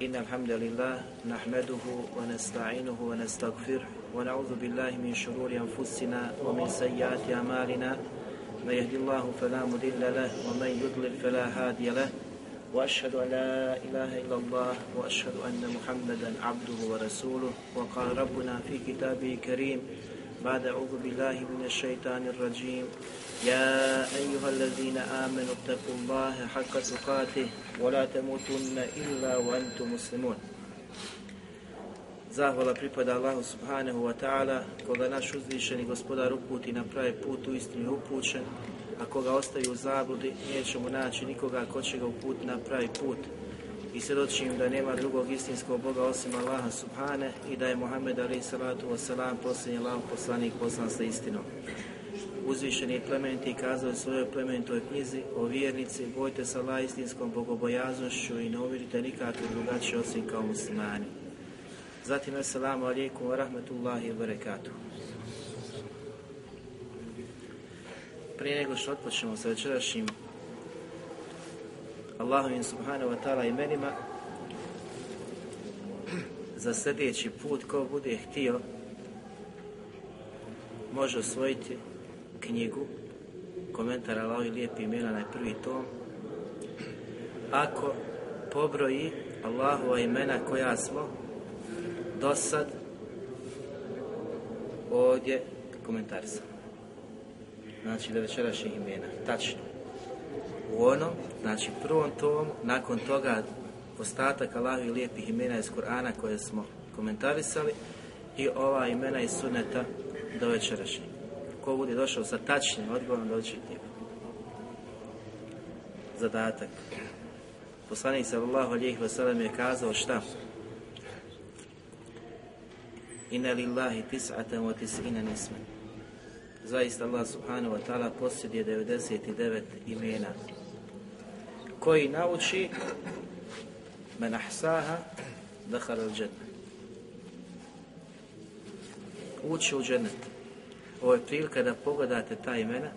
إن الحمد لله نحمده ونستعينه ونستغفره ونعوذ بالله من شرور أنفسنا ومن سيئات أعمالنا. من يهدي الله فلا مضل له ومن يضلل فلا هادي له. وأشهد أن لا إله إلا الله وأشهد أن محمدا عبده ورسوله. وقال ربنا في كتابه الكريم بعد أعوذ بالله من الشيطان الرجيم. يا أيها الذين آمنوا اتقوا الله حق تقاته ولا تموتن إلا وأنتم مسلمون Zahvala pripada Allahu subhanahu wa ta'ala, koga naš uzvišeni gospodar uputi na pravi put u istinu upućen, a koga ostaju u zabludi, nećemo naći nikoga ko će ga uputi na pravi put. I svjedočim da nema drugog istinskog Boga osim Allaha subhane i da je Muhammed alaih salatu wasalam posljednji Allah poslanik poslan sa istinom. Uzvišeni je plementi kazao svojoj plementoj knjizi o vjernici, bojte se Allah istinskom bogobojaznošću i ne uvjerite nikakve drugačije osim kao muslimani. Zatim, assalamu alaikum wa rahmatullahi wa barakatuh. Prije nego što otpočnemo sa večerašnjim Allahovim subhanahu wa ta'ala imenima, za sljedeći put ko bude htio može osvojiti knjigu komentar Allahovi lijepi imena na prvi tom ako pobroji Allahova imena koja smo do sad ovdje komentarisali. Znači da večerašnjih imena, tačno. U onom, znači prvom tomu, nakon toga ostatak Allahovi lijepih imena iz Kur'ana koje smo komentarisali i ova imena iz suneta do večerašnjeg. Ko bude došao sa tačnim odgovorom doći Zadatak. Poslanik sallallahu alejhi ve sellem je kazao šta? Inna lillahi tis'atan wa tis'ina nisman. Zaista Allah subhanahu wa ta'ala posjeduje 99 imena. Koji nauči men ahsaha dakhala al džennet. Uči u džennet. Ovo je prilika da pogledate ta imena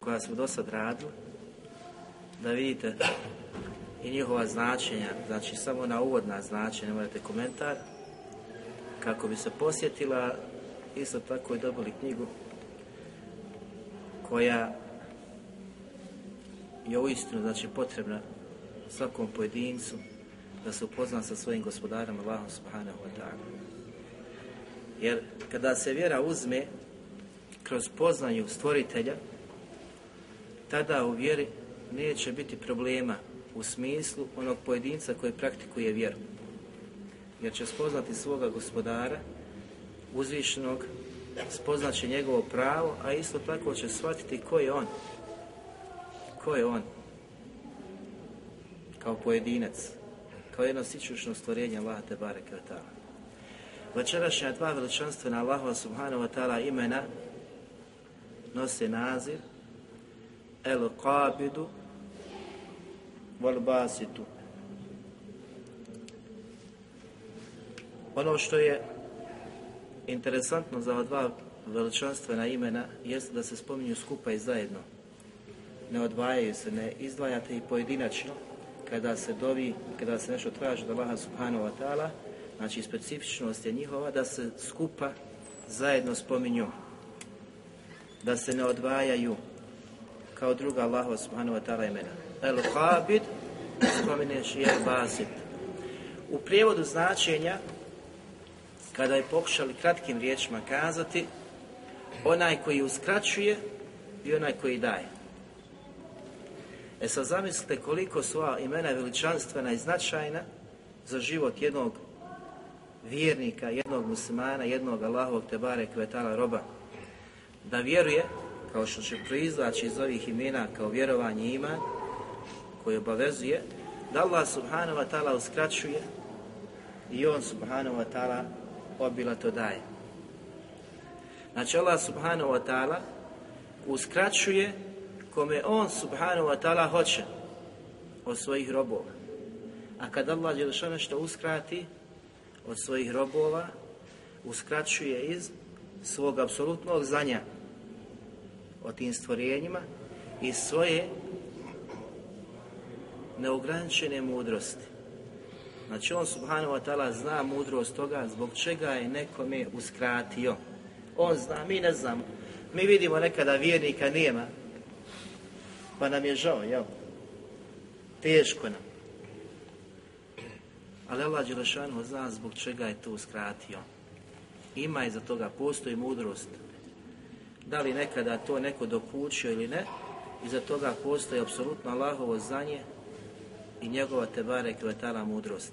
koja smo do sad radili, da vidite i njihova značenja, znači samo na uvodna značenja, morate komentar, kako bi se posjetila, isto tako i dobili knjigu koja je uistinu znači, potrebna svakom pojedincu da se upozna sa svojim gospodarom Allahom subhanahu wa ta'ala. Jer kada se vjera uzme kroz poznaju stvoritelja, tada u vjeri neće biti problema u smislu onog pojedinca koji praktikuje vjeru. Jer će spoznati svoga gospodara, uzvišenog, spoznaće njegovo pravo, a isto tako će shvatiti ko je on. Ko je on? Kao pojedinac, kao jedno sičušno stvorenje Allaha te bareke Večerašnja dva veličanstvena Allahova subhanahu wa ta'ala imena nose naziv El Qabidu Wal Basitu. Ono što je interesantno za dva veličanstvena imena jest da se spominju skupa i zajedno. Ne odvajaju se, ne izdvajate i pojedinačno kada se dovi, kada se nešto traži od Allaha subhanahu wa znači specifičnost je njihova da se skupa zajedno spominju, da se ne odvajaju kao druga Allaha subhanahu wa ta'ala imena. El Habid, spominješ je Basit. U prijevodu značenja, kada je pokušali kratkim riječima kazati, onaj koji uskraćuje i onaj koji daje. E sad zamislite koliko su ova imena veličanstvena i značajna za život jednog vjernika, jednog muslimana, jednog Allahovog tebare kvetala roba. Da vjeruje, kao što će proizlaći iz ovih imena kao vjerovanje ima, koji obavezuje, da Allah subhanahu wa ta'ala uskraćuje i on subhanahu wa ta'ala obila to daje. Znači Allah subhanahu wa ta'ala uskraćuje kome on subhanahu wa ta'ala hoće od svojih robova. A kad Allah Đelešan nešto uskrati od svojih robova, uskraćuje iz svog apsolutnog znanja o tim stvorenjima i svoje neograničene mudrosti. Znači on subhanahu wa ta'ala zna mudrost toga zbog čega je nekome uskratio. On zna, mi ne znamo. Mi vidimo nekada vjernika nema, pa nam je žao, jel? Teško nam. Ali Allah Đelešanu zna zbog čega je to uskratio. Ima iza toga, postoji mudrost. Da li nekada to neko dokučio ili ne, iza toga postoji apsolutno Allahovo znanje i njegova tebare kvetala mudrost.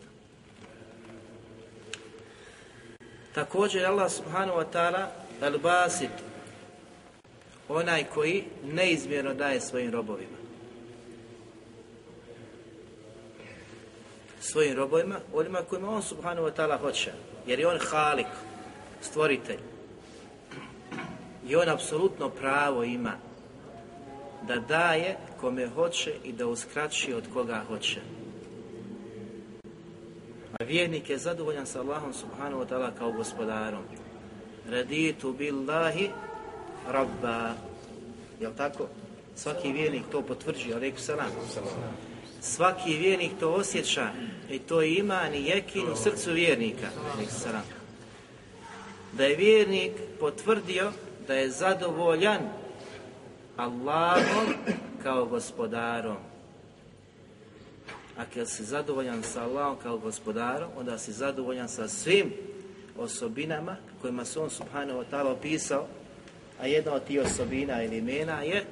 Također Allah subhanahu wa ta'ala al-basit onaj koji neizmjerno daje svojim robovima. Svojim robovima, onima kojima on subhanahu wa ta'ala hoće. Jer je on halik, stvoritelj. I on apsolutno pravo ima da daje kome hoće i da uskraćuje od koga hoće. A vjernik je zadovoljan sa Allahom subhanahu wa ta'ala kao gospodarom. Raditu billahi rabba. Jel tako? Svaki vjernik to potvrđuje, alaikum salam. Svaki vjernik to osjeća i to ima i jekin u srcu vjernika, salam. Da je vjernik potvrdio da je zadovoljan Allahom kao gospodarom. A kad si zadovoljan sa Allahom kao gospodarom, onda si zadovoljan sa svim osobinama kojima se on subhanahu wa ta'ala opisao, a jedna od tih osobina ili imena je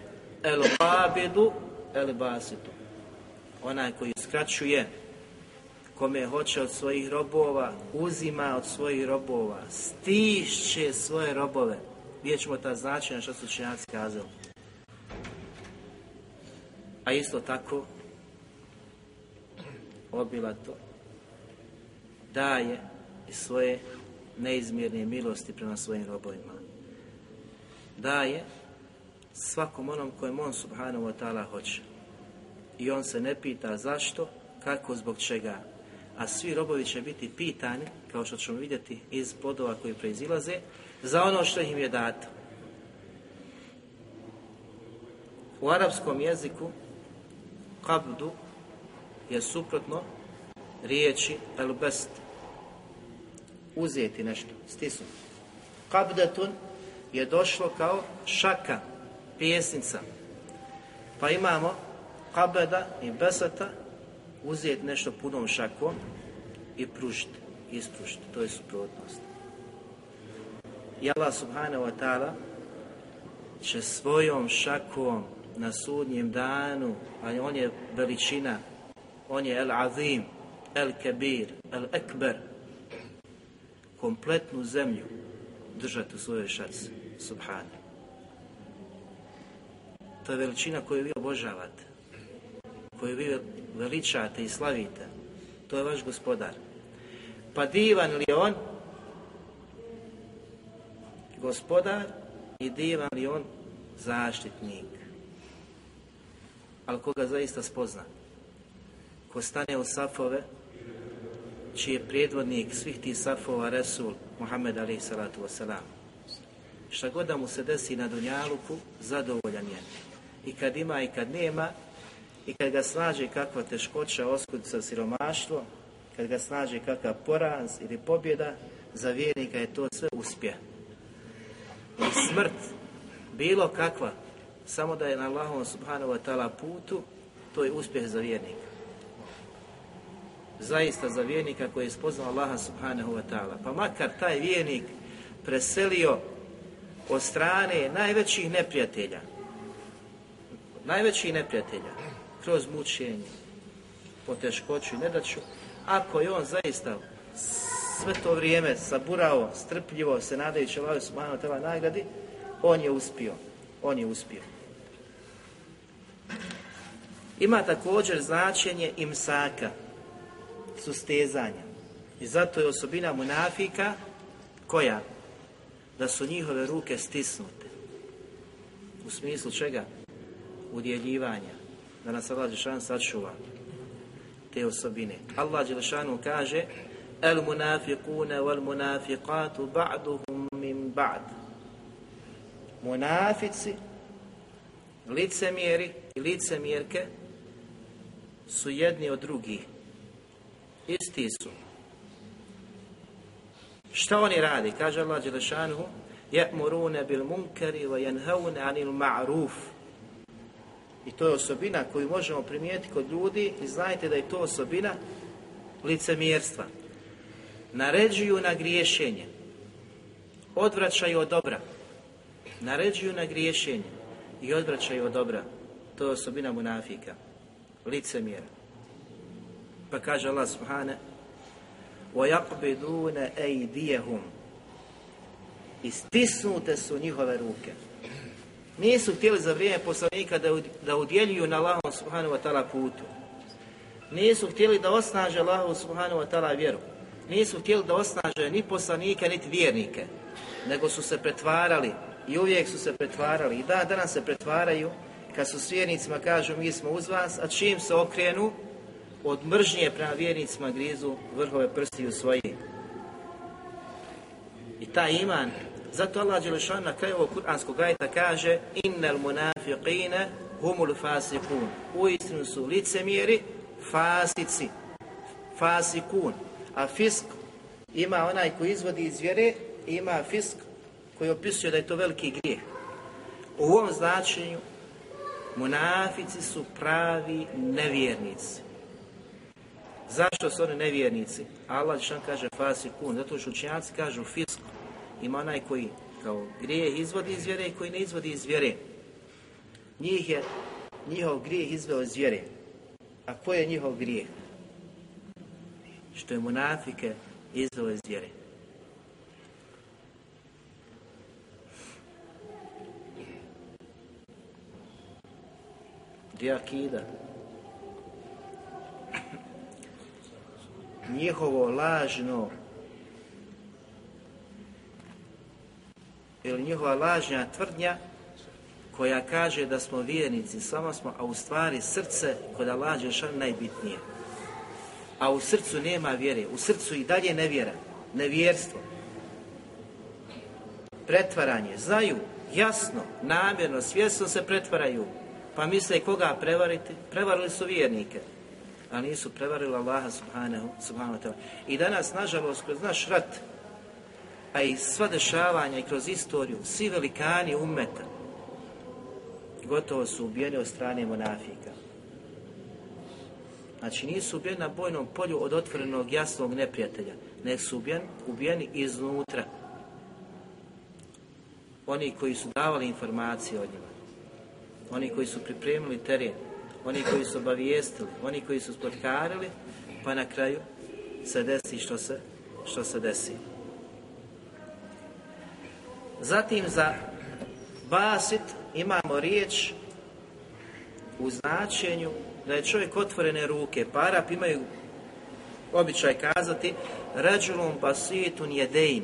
el babidu el basitu. Onaj koji skraćuje kome hoće od svojih robova, uzima od svojih robova, stišće svoje robove. Vidjet ćemo ta značenja što su učenjaci kazali. A isto tako obilato daje i svoje neizmjerne milosti prema svojim robovima. Daje svakom onom kojem on subhanahu wa ta'ala hoće. I on se ne pita zašto, kako, zbog čega. A svi robovi će biti pitani, kao što ćemo vidjeti iz podova koji proizilaze, za ono što im je dato. U arapskom jeziku kabdu je suprotno riječi el best. Uzeti nešto, stisnuti. Kabdetun je došlo kao šaka, pjesnica. Pa imamo kabeda i beseta, uzeti nešto punom šakom i pružiti, ispružiti. To je suprotnost. I Allah subhanahu wa ta'ala će svojom šakom na sudnjem danu, a on je veličina, on je el azim, el kebir, el ekber, kompletnu zemlju držati u svojoj šaci, subhana. To je veličina koju vi obožavate, koju vi veličate i slavite. To je vaš gospodar. Pa divan li on, gospodar, i divan li on, zaštitnik ali koga zaista spozna. Ko stane u safove, čiji je prijedvodnik svih tih safova Resul Muhammed alaih salatu wasalam. Šta god da mu se desi na Dunjaluku, zadovoljan je. I kad ima i kad nema, i kad ga snađe kakva teškoća, oskudica, siromaštvo, kad ga snađe kakav poraz ili pobjeda, za vjernika je to sve uspjeh. Smrt, bilo kakva, samo da je na Allahom subhanahu wa ta'ala putu, to je uspjeh za vjernika. Zaista za vjernika koji je spoznao Allaha subhanahu wa ta'ala. Pa makar taj vjernik preselio od strane najvećih neprijatelja, najvećih neprijatelja, kroz mučenje, poteškoću i nedaću, ako je on zaista sve to vrijeme saburao, strpljivo, se nadajući Allah subhanahu wa nagradi, on je uspio. On je uspio. Ima također značenje imsaka, sustezanja. I zato je osobina munafika koja? Da su njihove ruke stisnute. U smislu čega? Udjeljivanja. Da nas Allah Đelšan sačuva te osobine. Allah Đelšanu kaže El munafiqune wal munafiqatu ba'duhum min ba'd. Munafici, licemjeri i licemjerke su jedni od drugih. Isti su. Šta oni radi? Kaže Allah Đelešanuhu Je'murune bil munkari wa jenhaune anil ma'ruf. I to je osobina koju možemo primijetiti kod ljudi i znajte da je to osobina licemjerstva Naređuju na griješenje. Odvraćaju od dobra. Naređuju na griješenje i odvraćaju od dobra. To je osobina munafika. Licemjera. Pa kaže Allah subhane وَيَقْبِدُونَ أَيْدِيَهُمْ I stisnute su njihove ruke. Nisu htjeli za vrijeme poslanika da, da udjeljuju na Allahom subhanahu wa ta'ala putu. Nisu htjeli da osnaže Allahu subhanahu wa ta'ala vjeru. nisu htjeli da osnaže ni poslanike, niti vjernike. Nego su se pretvarali i uvijek su se pretvarali. I da, danas se pretvaraju kad su s vjernicima kažu mi smo uz vas, a čim se okrenu, od mržnje prema vjernicima grizu vrhove prstiju svoji. I taj iman, zato Allah Đelešan na kraju ovog kuranskog ajta kaže Innal munafiqine humul fasikun. Uistinu su licemjeri, fasici, fasikun. A fisk ima onaj koji izvodi iz vjere, ima fisk koji opisuje da je to veliki grijeh. U ovom značenju munafici su pravi nevjernici. Zašto su oni nevjernici? Allah što kaže fasikun, zato što učenjaci kažu fisk. Ima onaj koji kao grijeh izvodi iz vjere i koji ne izvodi iz vjere. Njih je njihov grijeh izveo iz vjere. A ko je njihov grijeh? Što je munafike izveo iz vjere. Gdje akida? njihovo lažno ili njihova lažnja tvrdnja koja kaže da smo vjernici, samo smo, a u stvari srce kod Allah Žešan najbitnije. A u srcu nema vjere, u srcu i dalje nevjera, nevjerstvo. Pretvaranje, znaju, jasno, namjerno, svjesno se pretvaraju, pa misle koga prevariti, prevarili su vjernike a nisu prevarili Allaha subhanahu, subhanahu wa I danas, nažalost, kroz naš rat, a i sva dešavanja i kroz istoriju, svi velikani umeta, gotovo su ubijeni od strane monafika. Znači nisu ubijeni na bojnom polju od otvorenog jasnog neprijatelja, nego su ubijeni, ubijeni iznutra. Oni koji su davali informacije o njima, oni koji su pripremili teren, oni koji su obavijestili, oni koji su spotkarili, pa na kraju se desi što se, što se desi. Zatim za basit imamo riječ u značenju da je čovjek otvorene ruke. Parap imaju običaj kazati rađulom basitun jedein.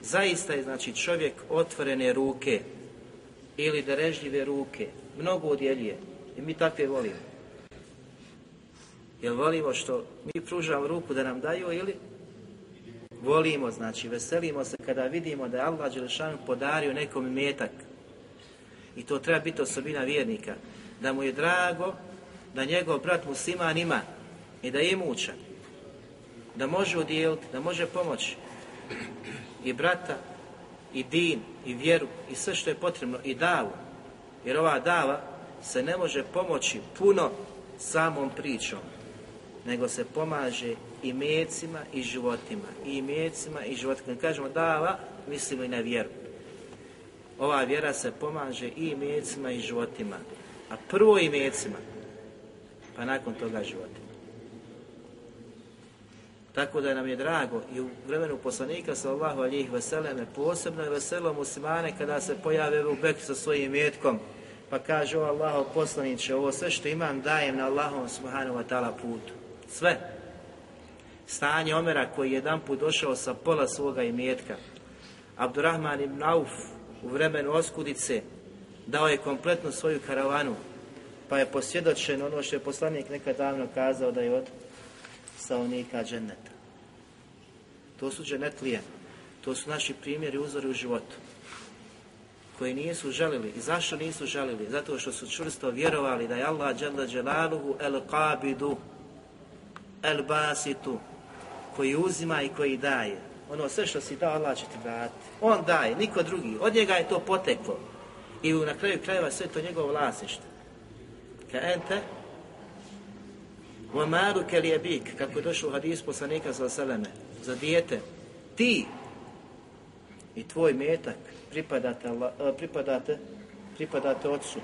Zaista je znači čovjek otvorene ruke ili derežljive ruke mnogo odjeljuje. I mi takve volimo. Jel volimo što mi pružamo ruku da nam daju ili volimo, znači veselimo se kada vidimo da je Allah Đelešanu podario nekom metak. I to treba biti osobina vjernika. Da mu je drago da njegov brat musliman ima i da je imućan. Da može udjeliti, da može pomoći. I brata, i din, i vjeru, i sve što je potrebno, i davu. Jer ova dava se ne može pomoći puno samom pričom, nego se pomaže i mecima i životima. I mecima i životima. Kad kažemo dava, mislimo i na vjeru. ova vjera se pomaže i imecima i životima. A prvo imecima, pa nakon toga životima. Tako da nam je drago i u vremenu poslanika sallahu alijih veseleme posebno je veselo muslimane kada se pojave u Bekr sa svojim metkom pa kaže o Allahov poslaniće ovo sve što imam dajem na Allahom subhanahu wa ta'ala putu. Sve. Stanje Omera koji je jedan put došao sa pola svoga imetka. Abdurrahman ibn Auf u vremenu oskudice dao je kompletnu svoju karavanu pa je posvjedočeno ono što je poslanik nekad davno kazao da je od stanovnika dženeta. To su dženetlije. To su naši primjeri uzori u životu. Koji nisu želili. I zašto nisu želili? Zato što su čvrsto vjerovali da je Allah dželle dželaluhu el qabidu el basitu koji uzima i koji daje. Ono sve što si dao, Allah će ti vratiti. On daje, niko drugi. Od njega je to poteklo i na kraju krajeva sve to njegovo vlasništvo. Ka ente Vamaru kelijebik, kako je došlo u hadis poslanika za seleme, za dijete, ti i tvoj metak pripadate, e, pripadate, pripadate ocu,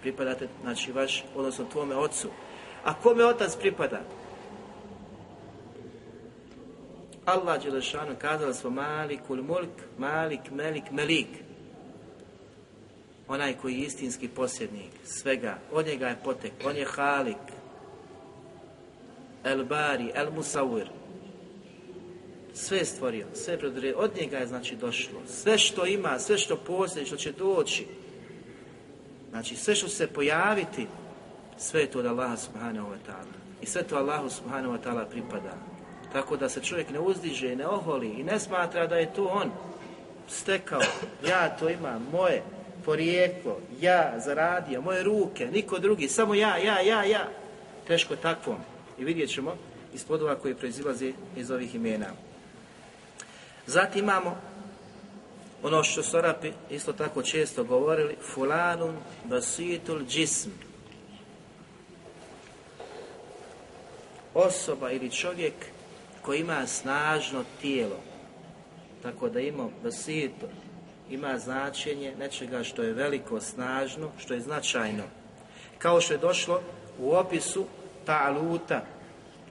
pripadate, znači vaš, odnosno tvome ocu. A kome otac pripada? Allah Đelešanu kazala svoj malik ul mulk, malik, melik, melik. Onaj koji je istinski posjednik svega, od njega je potek, on je Halik, El Bari, El Musawir. Sve je stvorio, sve je od njega je znači došlo. Sve što ima, sve što postoji, što će doći. Znači sve što se pojaviti, sve je to od Allaha subhanahu wa ta'ala. I sve to Allahu subhanahu wa ta'ala pripada. Tako da se čovjek ne uzdiže, ne oholi i ne smatra da je to on stekao. Ja to imam, moje porijeklo, ja zaradio, moje ruke, niko drugi, samo ja, ja, ja, ja. Teško takvom. I vidjet ćemo iz plodova koji proizilaze iz ovih imena. Zatim imamo ono što su Arapi isto tako često govorili, fulanun basitul džism. Osoba ili čovjek koji ima snažno tijelo. Tako da ima basito, ima značenje nečega što je veliko, snažno, što je značajno. Kao što je došlo u opisu Ta'aluta,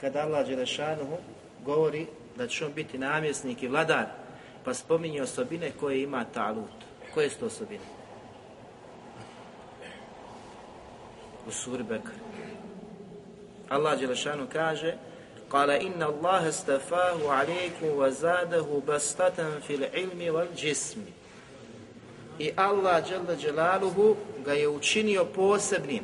kada Allah Đelešanuhu govori da će on biti namjesnik i vladar, pa spominje osobine koje ima Ta'alut. Koje su to osobine? U surbek. Allah Đelešanu kaže Kala inna Allahe stafahu alaikum wa zadahu bastatan fil ilmi wal jismi i Allah Đalla Đelaluhu ga je učinio posebnim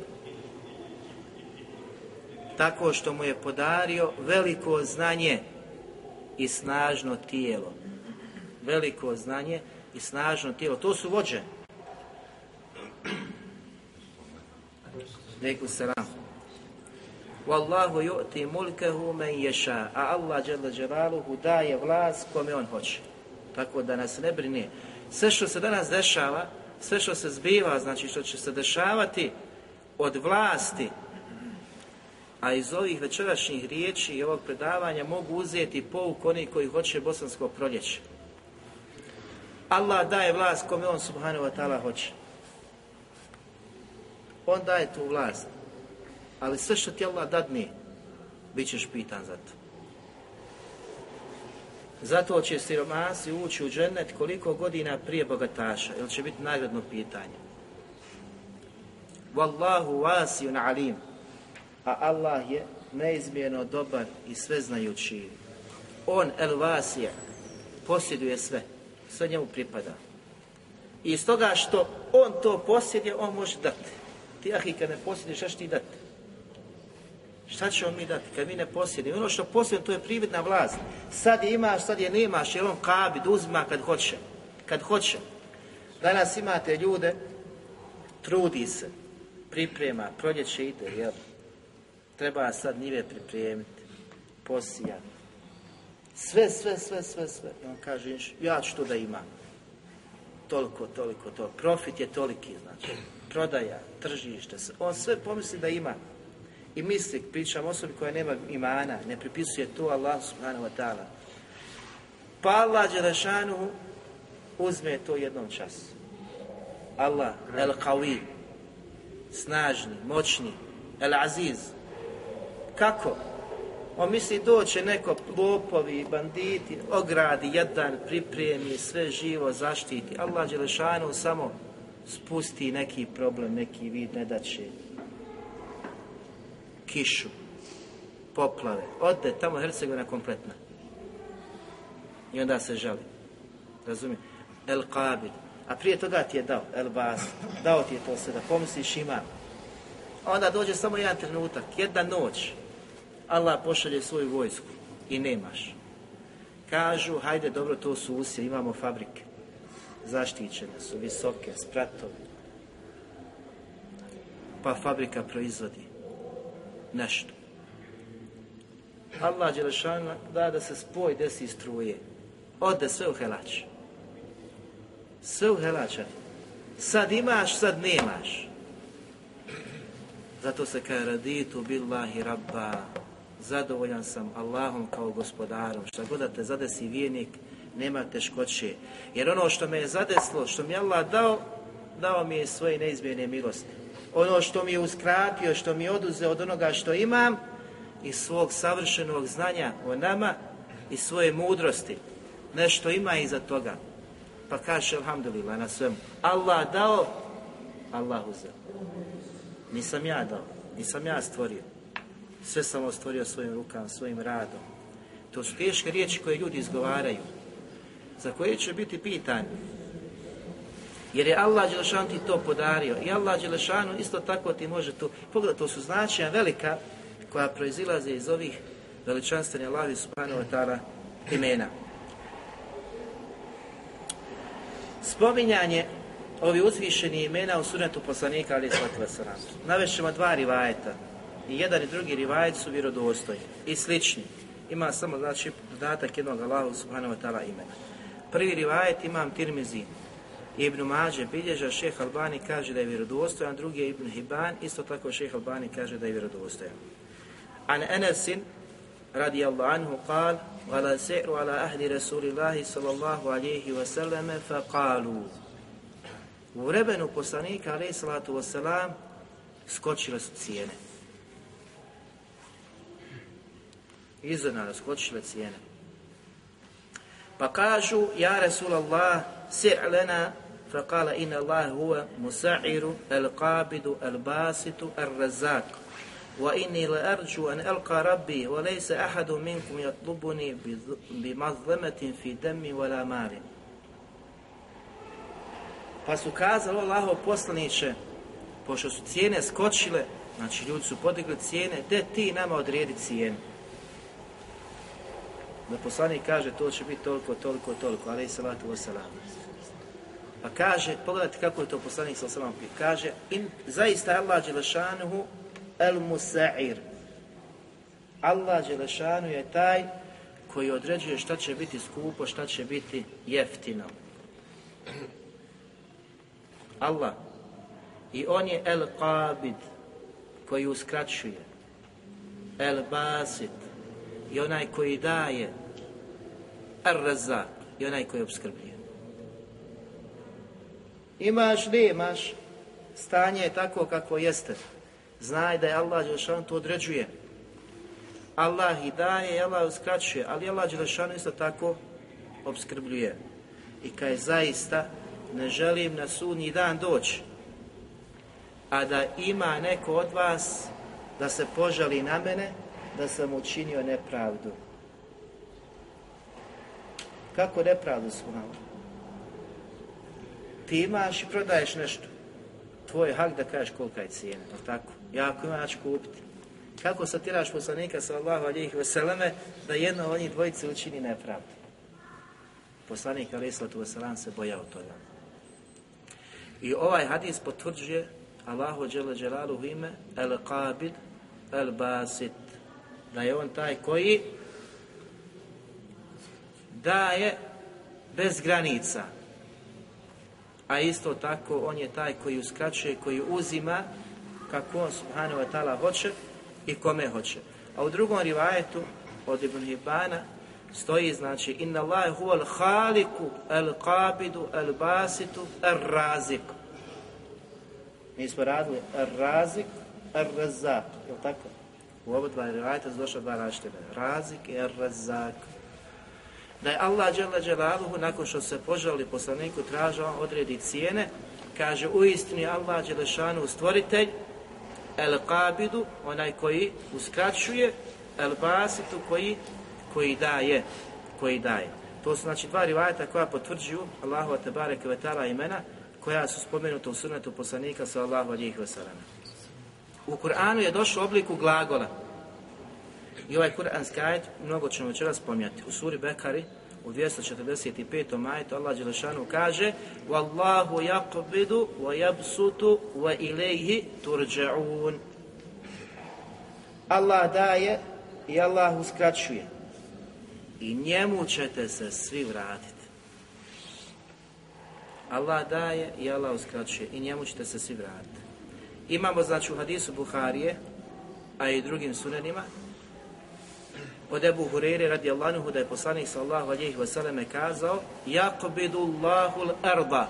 tako što mu je podario veliko znanje i snažno tijelo. Veliko znanje i snažno tijelo. To su vođe. Neku salam. Wallahu yu'ti mulkahu man yasha. A Allah dželle daje vlast kome on hoće. Tako da nas ne brine. Sve što se danas dešava, sve što se zbiva, znači što će se dešavati od vlasti a iz ovih večerašnjih riječi i ovog predavanja mogu uzeti pouk oni koji hoće bosansko proljeće. Allah daje vlast kome on subhanahu wa ta'ala hoće. On daje tu vlast. Ali sve što ti Allah dadne, bit ćeš pitan za to. Zato će siromasi ući u džennet koliko godina prije bogataša, jer će biti nagradno pitanje. Wallahu wasiun alim a Allah je neizmjerno dobar i sveznajući. On, el vasije, posjeduje sve, sve njemu pripada. I iz toga što on to posjeduje, on može dati. Ti ahi kad ne posjeduješ, šta će ti dati? Šta će on mi dati kad mi ne posjedujemo? Ono što posjedujemo, to je prividna vlast. Sad je imaš, sad je nemaš, jer on kabid uzima kad hoće. Kad hoće. Danas imate ljude, trudi se, priprema, proljeće ide, jel? Treba sad njive pripremiti, posijati. Sve, sve, sve, sve, sve. I on kaže, ja ću to da imam. Toliko, toliko, to. Profit je toliki, znači. Prodaja, tržište, on sve pomisli da ima. I misli, pričam osobi koja nema imana, ne pripisuje to Allah subhanahu wa ta'ala. Pa Allah Đelešanu uzme to jednom času. Allah, El Qawi, snažni, moćni, El Aziz. Kako? On misli doće neko lopovi, banditi, ogradi jedan, pripremi, sve živo zaštiti. Allah Đelešanu samo spusti neki problem, neki vid nedaće. Kišu, poplave, ode tamo Hercegovina kompletna. I onda se žali. Razumijem? El Qabil. A prije toga ti je dao, El Bas. Dao ti je to sve da pomisliš ima. Onda dođe samo jedan trenutak, jedna noć. Allah pošalje svoju vojsku i nemaš. Kažu, hajde dobro, to su usije, imamo fabrike. Zaštićene su, visoke, spratovi. Pa fabrika proizvodi nešto. Allah Đelešana da da se spoj desi struje. Ode sve u helač. Sve u helača. Sad imaš, sad nemaš. Zato se kaže raditu billahi rabba. Zadovoljan sam Allahom kao gospodarom. Šta god da te zadesi vijenik, nema teškoće. Jer ono što me je zadeslo, što mi je Allah dao, dao mi je svoje neizmjene milosti. Ono što mi je uskratio, što mi je oduzeo od onoga što imam, i svog savršenog znanja o nama i svoje mudrosti. Nešto ima iza toga. Pa kaže, alhamdulillah, na svemu. Allah dao, Allah uzeo. Nisam ja dao, nisam ja stvorio. Sve sam stvorio svojim rukama, svojim radom. To su teške riječi koje ljudi izgovaraju, za koje će biti pitanje. Jer je Allah Đelešanu ti to podario. I Allah Đelešanu isto tako ti može to... Pogledaj, to su značaja velika koja proizilaze iz ovih veličanstvenih Allahi subhanahu wa ta'ala imena. Spominjanje ovi uzvišeni imena u sunetu poslanika ali wasalam. Navešćemo dva rivajeta. I jedan i drugi rivajet su vjerodostojni i slični. Ima samo znači dodatak jednog Allahu subhanahu wa ta'ala imena. Prvi rivajet imam Tirmizi. Ibn Mađe bilježa, šeh Albani kaže da je vjerodostojan, drugi je Ibn Hiban, isto tako šeh Albani kaže da je vjerodostojan. An Enesin, radi Allah anhu, kal, ala se'ru ala ahli Rasulillahi sallallahu alihi wasallam, fa kalu. U vremenu poslanika, alaih salatu wasalam, skočile su cijene. Iznenada skočile cijene. Pa kažu, ja Rasulallah, se'lena فقال إن الله هو مسعر القابض الباسط الرزاق وإني لأرجو أن ألقى ربي وليس أحد منكم يطلبني بمظلمة في دم ولا مال Pa su kazali Allaho poslaniće, pošto su cijene skočile, znači ljudi su podigli cijene, te ti nama odredi cijenu. Da poslanik kaže to će biti toliko, toliko, toliko, ali i salatu wasalam. Pa kaže, pogledajte kako je to poslanik sa osalam kaže, in, zaista Allah Đelešanuhu El Musa'ir. Allah Đelešanu je taj koji određuje šta će biti skupo, šta će biti jeftino. Allah. I on je El Qabid, koji uskraćuje. El Basit, i onaj koji daje. El Razak, i onaj koji obskrbljuje. Imaš li imaš, stanje je tako kako jeste. Znaj da je Allah Đelešanu to određuje. Allah i daje Allah uskraćuje, ali Allah Đelešanu isto tako obskrbljuje. I kaj zaista ne želim na sudnji dan doći, a da ima neko od vas da se požali na mene, da sam učinio nepravdu. Kako nepravdu su nam? Ti imaš i prodaješ nešto. Tvoj hak da kažeš kolika je cijena, tako? Ja ako ima, ja ću kupiti. Kako satiraš poslanika sallahu alihi vseleme da jedno od njih dvojice učini nepravdu? Poslanik alihi sallatu vselam se bojao toga. I ovaj hadis potvrđuje Allahu dželle dželaluhu ime el qabid el basit da je on taj koji daje bez granica a isto tako on je taj koji uskraćuje, koji uzima kako on subhanahu wa ta'ala hoće i kome hoće. A u drugom rivajetu od Ibn Hibana stoji znači inna Allah huwa al-khaliku al-qabidu al-basitu al-raziku. Mi smo radili razik, razak, je tako? U oba dva rivajta su došla dva različite Razik i razak. Da je Allah dželle dželaluhu nakon što se požali poslaniku tražao odredi cijene, kaže u istini Allah dželešanu stvoritelj el qabidu, onaj koji uskraćuje, el basitu koji, koji daje, koji daje. To su znači dva rivajeta koja potvrđuju Allahu te bareke ve imena koja su spomenuta u sunnetu poslanika alejhi ve sellem. U Kur'anu je došao u obliku glagola. I ovaj kuranski ajet mnogo ćemo večeras spominjati. U suri Bekari u 245. majetu Allah Đelešanu kaže Wallahu yaqbidu wa yabsutu wa ilayhi turja'un Allah daje i Allah uskraćuje i njemu ćete se svi vratiti. Allah daje i Allah uskraćuje i njemu ćete se svi vratiti. Imamo znači u hadisu Buharije, a i drugim sunenima, od Ebu Hurere radi Allanuhu da je poslanik sallahu alijih vseleme kazao Jakobidullahu l-arda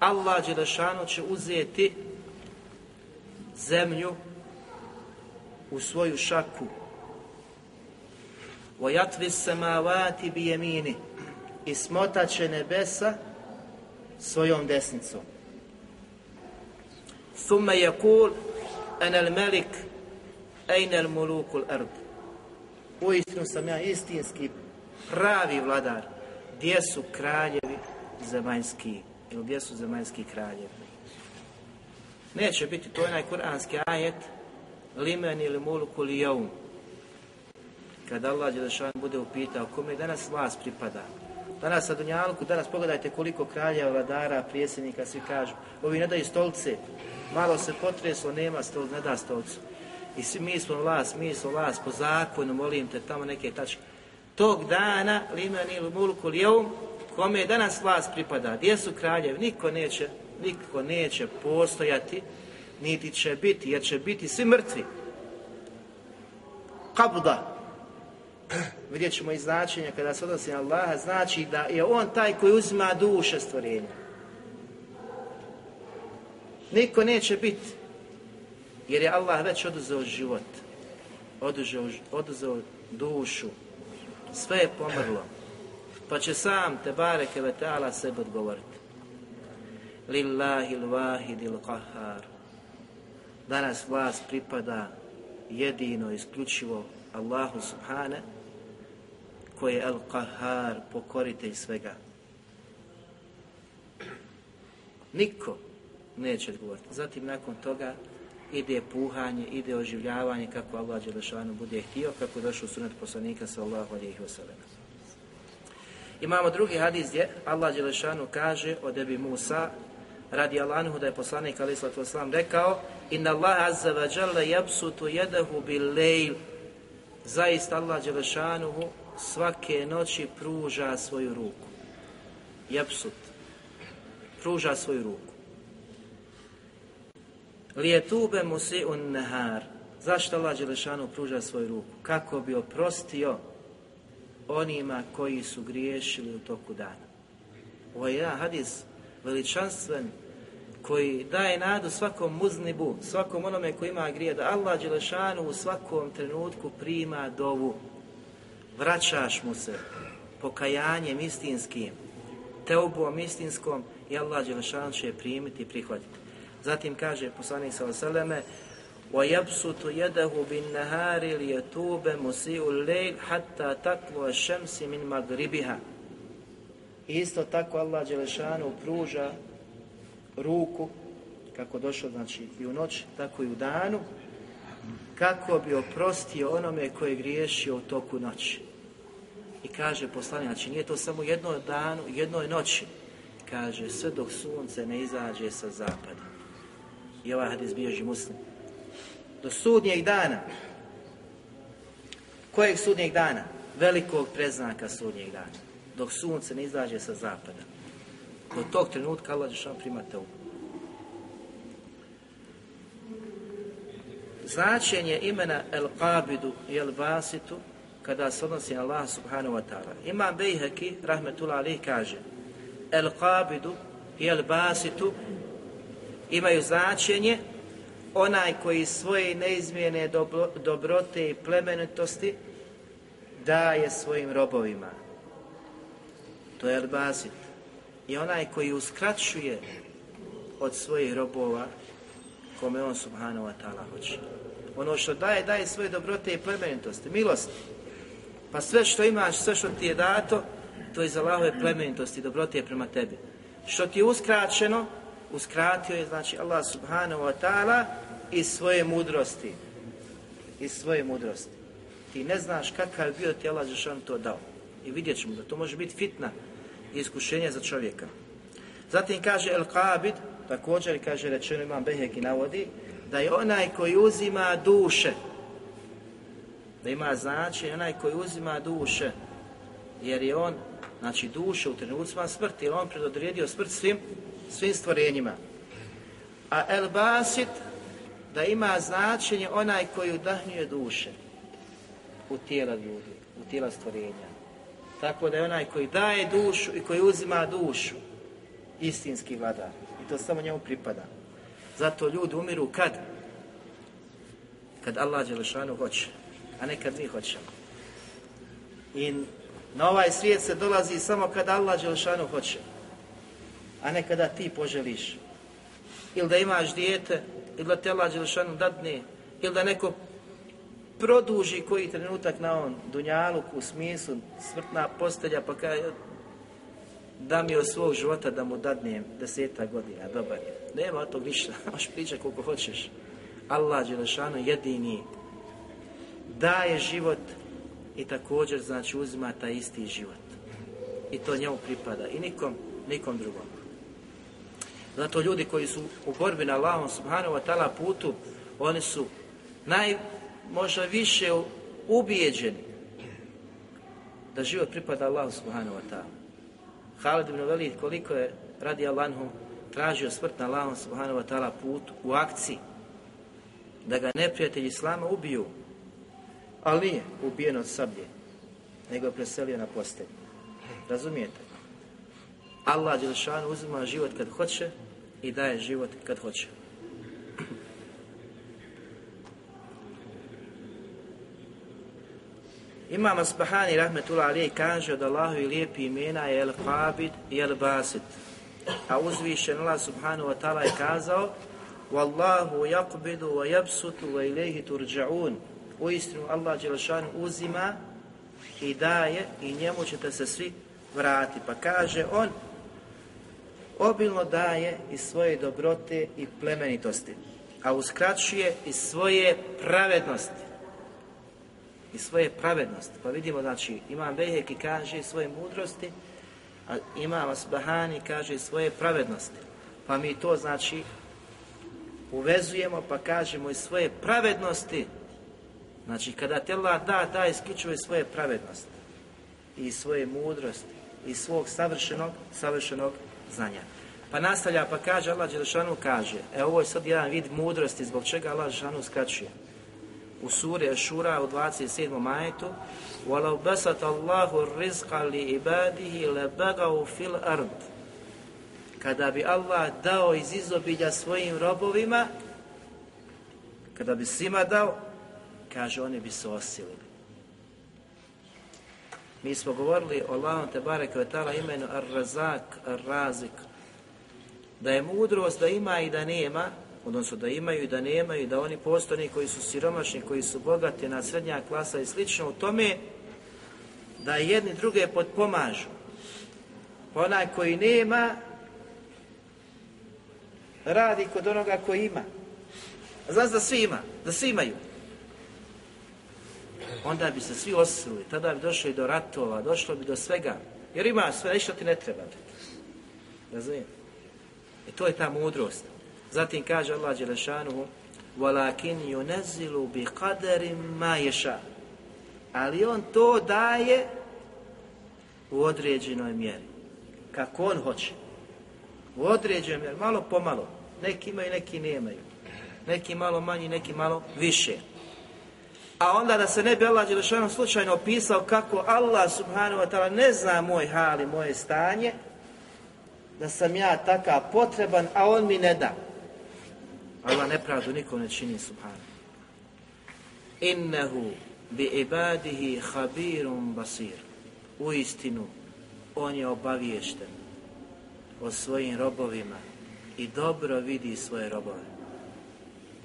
Allah Đelešanu će uzeti zemlju u svoju šaku Vojatvi samavati bijemini i smotaće nebesa svojom desnicom. Thumma yakul anal malik ejnel mulukul ard. Uistinu sam ja istinski pravi vladar. Gdje su kraljevi zemaljski? Ili gdje su zemaljski kraljevi? Neće biti to onaj kuranski ajet limen ili muluku li jaum kada Allah Đelešan bude upitao kome danas vlast pripada. Danas na Dunjalku, danas pogledajte koliko kralja, vladara, prijesednika, svi kažu, ovi ne daju stolce, malo se potreslo, nema stolce, ne da stolcu. I svi mi smo vlast, mi smo vlast, po zakonu, molim te, tamo neke tačke. Tog dana, liman ili mulku lijevum, kome danas vlast pripada, gdje su kraljevi, niko neće, niko neće postojati, niti će biti, jer će biti svi mrtvi. Kabuda, vidjet ćemo i značenje kada se odnosi na Allaha, znači da je On taj koji uzima duše stvorenja. Niko neće biti, jer je Allah već oduzeo život, oduzeo, oduzeo dušu, sve je pomrlo, pa će sam te bareke vetala sebe odgovoriti. Lillahi l-wahidi l-qahar. Danas vlast pripada jedino, isključivo Allahu subhane koji je Al-Qahar, pokoritelj svega. Niko neće odgovoriti. Zatim nakon toga ide puhanje, ide oživljavanje kako Allah Đelešanu bude htio, kako je došao sunet poslanika sallahu alihi wasallam. Imamo drugi hadis gdje Allah Đelešanu kaže od Ebi Musa radi Allahanhu da je poslanik alaih sallatu wasallam rekao Inna Allah azza wa jalla jabsutu jedahu bil lejl Zaista Allah Đelešanuhu svake noći pruža svoju ruku. Japsut. Pruža svoju ruku. Lijetube mu si un nehar. Zašto Allah Đelešanu pruža svoju ruku? Kako bi oprostio onima koji su griješili u toku dana. Ovo je jedan hadis veličanstven koji daje nadu svakom muznibu, svakom onome koji ima grije, da Allah Đelešanu u svakom trenutku prima dovu vraćaš mu se pokajanjem istinskim, teubom istinskom i Allah Đelešan će primiti i prihvatiti. Zatim kaže poslanik sa oseleme وَيَبْسُتُ يَدَهُ بِالنَّهَارِ لِيَتُوبَ مُسِيُ اللَّيْلِ حَتَّى تَقْلُوَ الشَّمْسِ مِنْ مَغْرِبِهَا Isto tako Allah Đelešanu pruža ruku, kako došlo znači i u noć, tako i u danu, kako bi oprostio onome koji je griješio u toku noći. I kaže poslanik, znači nije to samo jedno danu, jednoj noći. Kaže, sve dok sunce ne izađe sa zapada. I ovaj hadis bježi muslim. Do sudnjeg dana. Kojeg sudnjeg dana? Velikog preznaka sudnjeg dana. Dok sunce ne izađe sa zapada. Do tog trenutka Allah Žešan prima Značenje imena El Qabidu i El Basitu kada se odnosi na Allah subhanahu wa ta'ala. Imam Bejheki, rahmetullah alih, kaže El Qabidu i El Basitu imaju značenje onaj koji svoje neizmjene dobrote i plemenitosti daje svojim robovima. To je Al-Basit. I onaj koji uskraćuje od svojih robova kome on subhanahu wa ta'ala hoće. Ono što daje, daje svoje dobrote i plemenitosti, milosti. Pa sve što imaš, sve što ti je dato, to je za Allahove plemenitosti, dobrote prema tebi. Što ti je uskraćeno, uskratio je znači Allah subhanahu wa ta'ala iz svoje mudrosti. Iz svoje mudrosti. Ti ne znaš kakav bio ti Allah Žešan to dao. I vidjet ćemo da to može biti fitna i iskušenje za čovjeka. Zatim kaže El Qabid, također kaže rečeno imam Behek i navodi, da je onaj koji uzima duše, da ima znači onaj koji uzima duše, jer je on, znači duše u trenucima smrti, jer on predodredio smrt svim, svim stvorenjima. A El Basit, da ima značenje onaj koji udahnjuje duše u tijela ljudi, u tijela stvorenja. Tako da je onaj koji daje dušu i koji uzima dušu, istinski vladar. I to samo njemu pripada. Zato ljudi umiru kad? Kad Allah Đelešanu hoće, a ne kad mi hoćemo. I na ovaj svijet se dolazi samo kad Allah Đelešanu hoće, a ne kada ti poželiš. Ili da imaš dijete, ili da te Allah Đelešanu dadne, ili da neko produži koji trenutak na on dunjaluk u smislu smrtna postelja pa kaže da mi od svog života da mu dadnem deseta godina, dobar je. Nema od tog ništa, možeš pričati koliko hoćeš. Allah Đelešanu jedini daje život i također znači uzima taj isti život. I to njemu pripada i nikom, nikom drugom. Zato ljudi koji su u borbi na Allahom subhanahu wa ta'ala putu, oni su naj, možda više ubijeđeni da život pripada Allahu subhanahu wa ta'ala. Halid ibn Velid koliko je radi Allahu tražio smrt na Allahom subhanahu wa ta'ala put u akciji da ga neprijatelji Islama ubiju ali nije ubijen od sablje nego je preselio na postelju razumijete Allah Đelšanu uzima život kad hoće i daje život kad hoće Imam Asbahani rahmetullah alijih kaže od Allahovi lijepi imena je El Qabid i El Basit. A uzvišen Allah subhanahu wa ta'ala je kazao Wallahu yaqbidu wa yabsutu wa ilayhi turja'un. U istinu Allah Đelešanu uzima i daje i njemu ćete se svi vrati. Pa kaže on obilno daje iz svoje dobrote i plemenitosti, a uskraćuje iz svoje pravednosti i svoje pravednosti. Pa vidimo, znači, Imam Beheki kaže svoje mudrosti, a Imam Asbahani kaže svoje pravednosti. Pa mi to, znači, uvezujemo pa kažemo i svoje pravednosti. Znači, kada te Allah da, da iskičuje svoje pravednosti i svoje mudrosti i svog savršenog, savršenog znanja. Pa nastavlja, pa kaže Allah Đelešanu kaže, e ovo je sad jedan vid mudrosti, zbog čega Allah Đelešanu skraćuje u suri Šura u 27. majetu وَلَوْ بَسَتَ اللَّهُ الرِّزْقَ لِعِبَادِهِ لَبَغَوْ فِي الْأَرْضِ Kada bi Allah dao iz izobilja svojim robovima, kada bi svima dao, kaže oni bi se osilili. Mi smo govorili o Allahom te bareke tala imenu Ar-Razak, Ar-Razik, da je mudrost da ima i da nema, odnosno da imaju i da nemaju, da oni postoje koji su siromašni, koji su bogati, na srednja klasa i slično, u tome da jedni druge potpomažu. Pa onaj koji nema, radi kod onoga koji ima. Znaš da svi ima, da svi imaju Onda bi se svi osili, tada bi došlo i do ratova, došlo bi do svega. Jer ima sve, ništa ti ne treba. Razumijem? I to je ta mudrost. Zatim kaže Allah Đelešanuhu وَلَكِنْ يُنَزِّلُ بِقَدَرٍ مَا يَشَا Ali on to daje u određenoj mjeri. Kako on hoće. U određenoj mjeri, malo pomalo. Neki imaju, neki nemaju. Neki malo manji, neki malo više. A onda da se ne bi Allah Đelešanu slučajno opisao kako Allah subhanahu wa ta'ala ne zna moj hal i moje stanje, da sam ja takav potreban, a on mi ne da Allah nepravdu nikom ne čini subhanu. Innehu bi ibadihi habirum basir. U istinu, on je obaviješten o svojim robovima i dobro vidi svoje robove.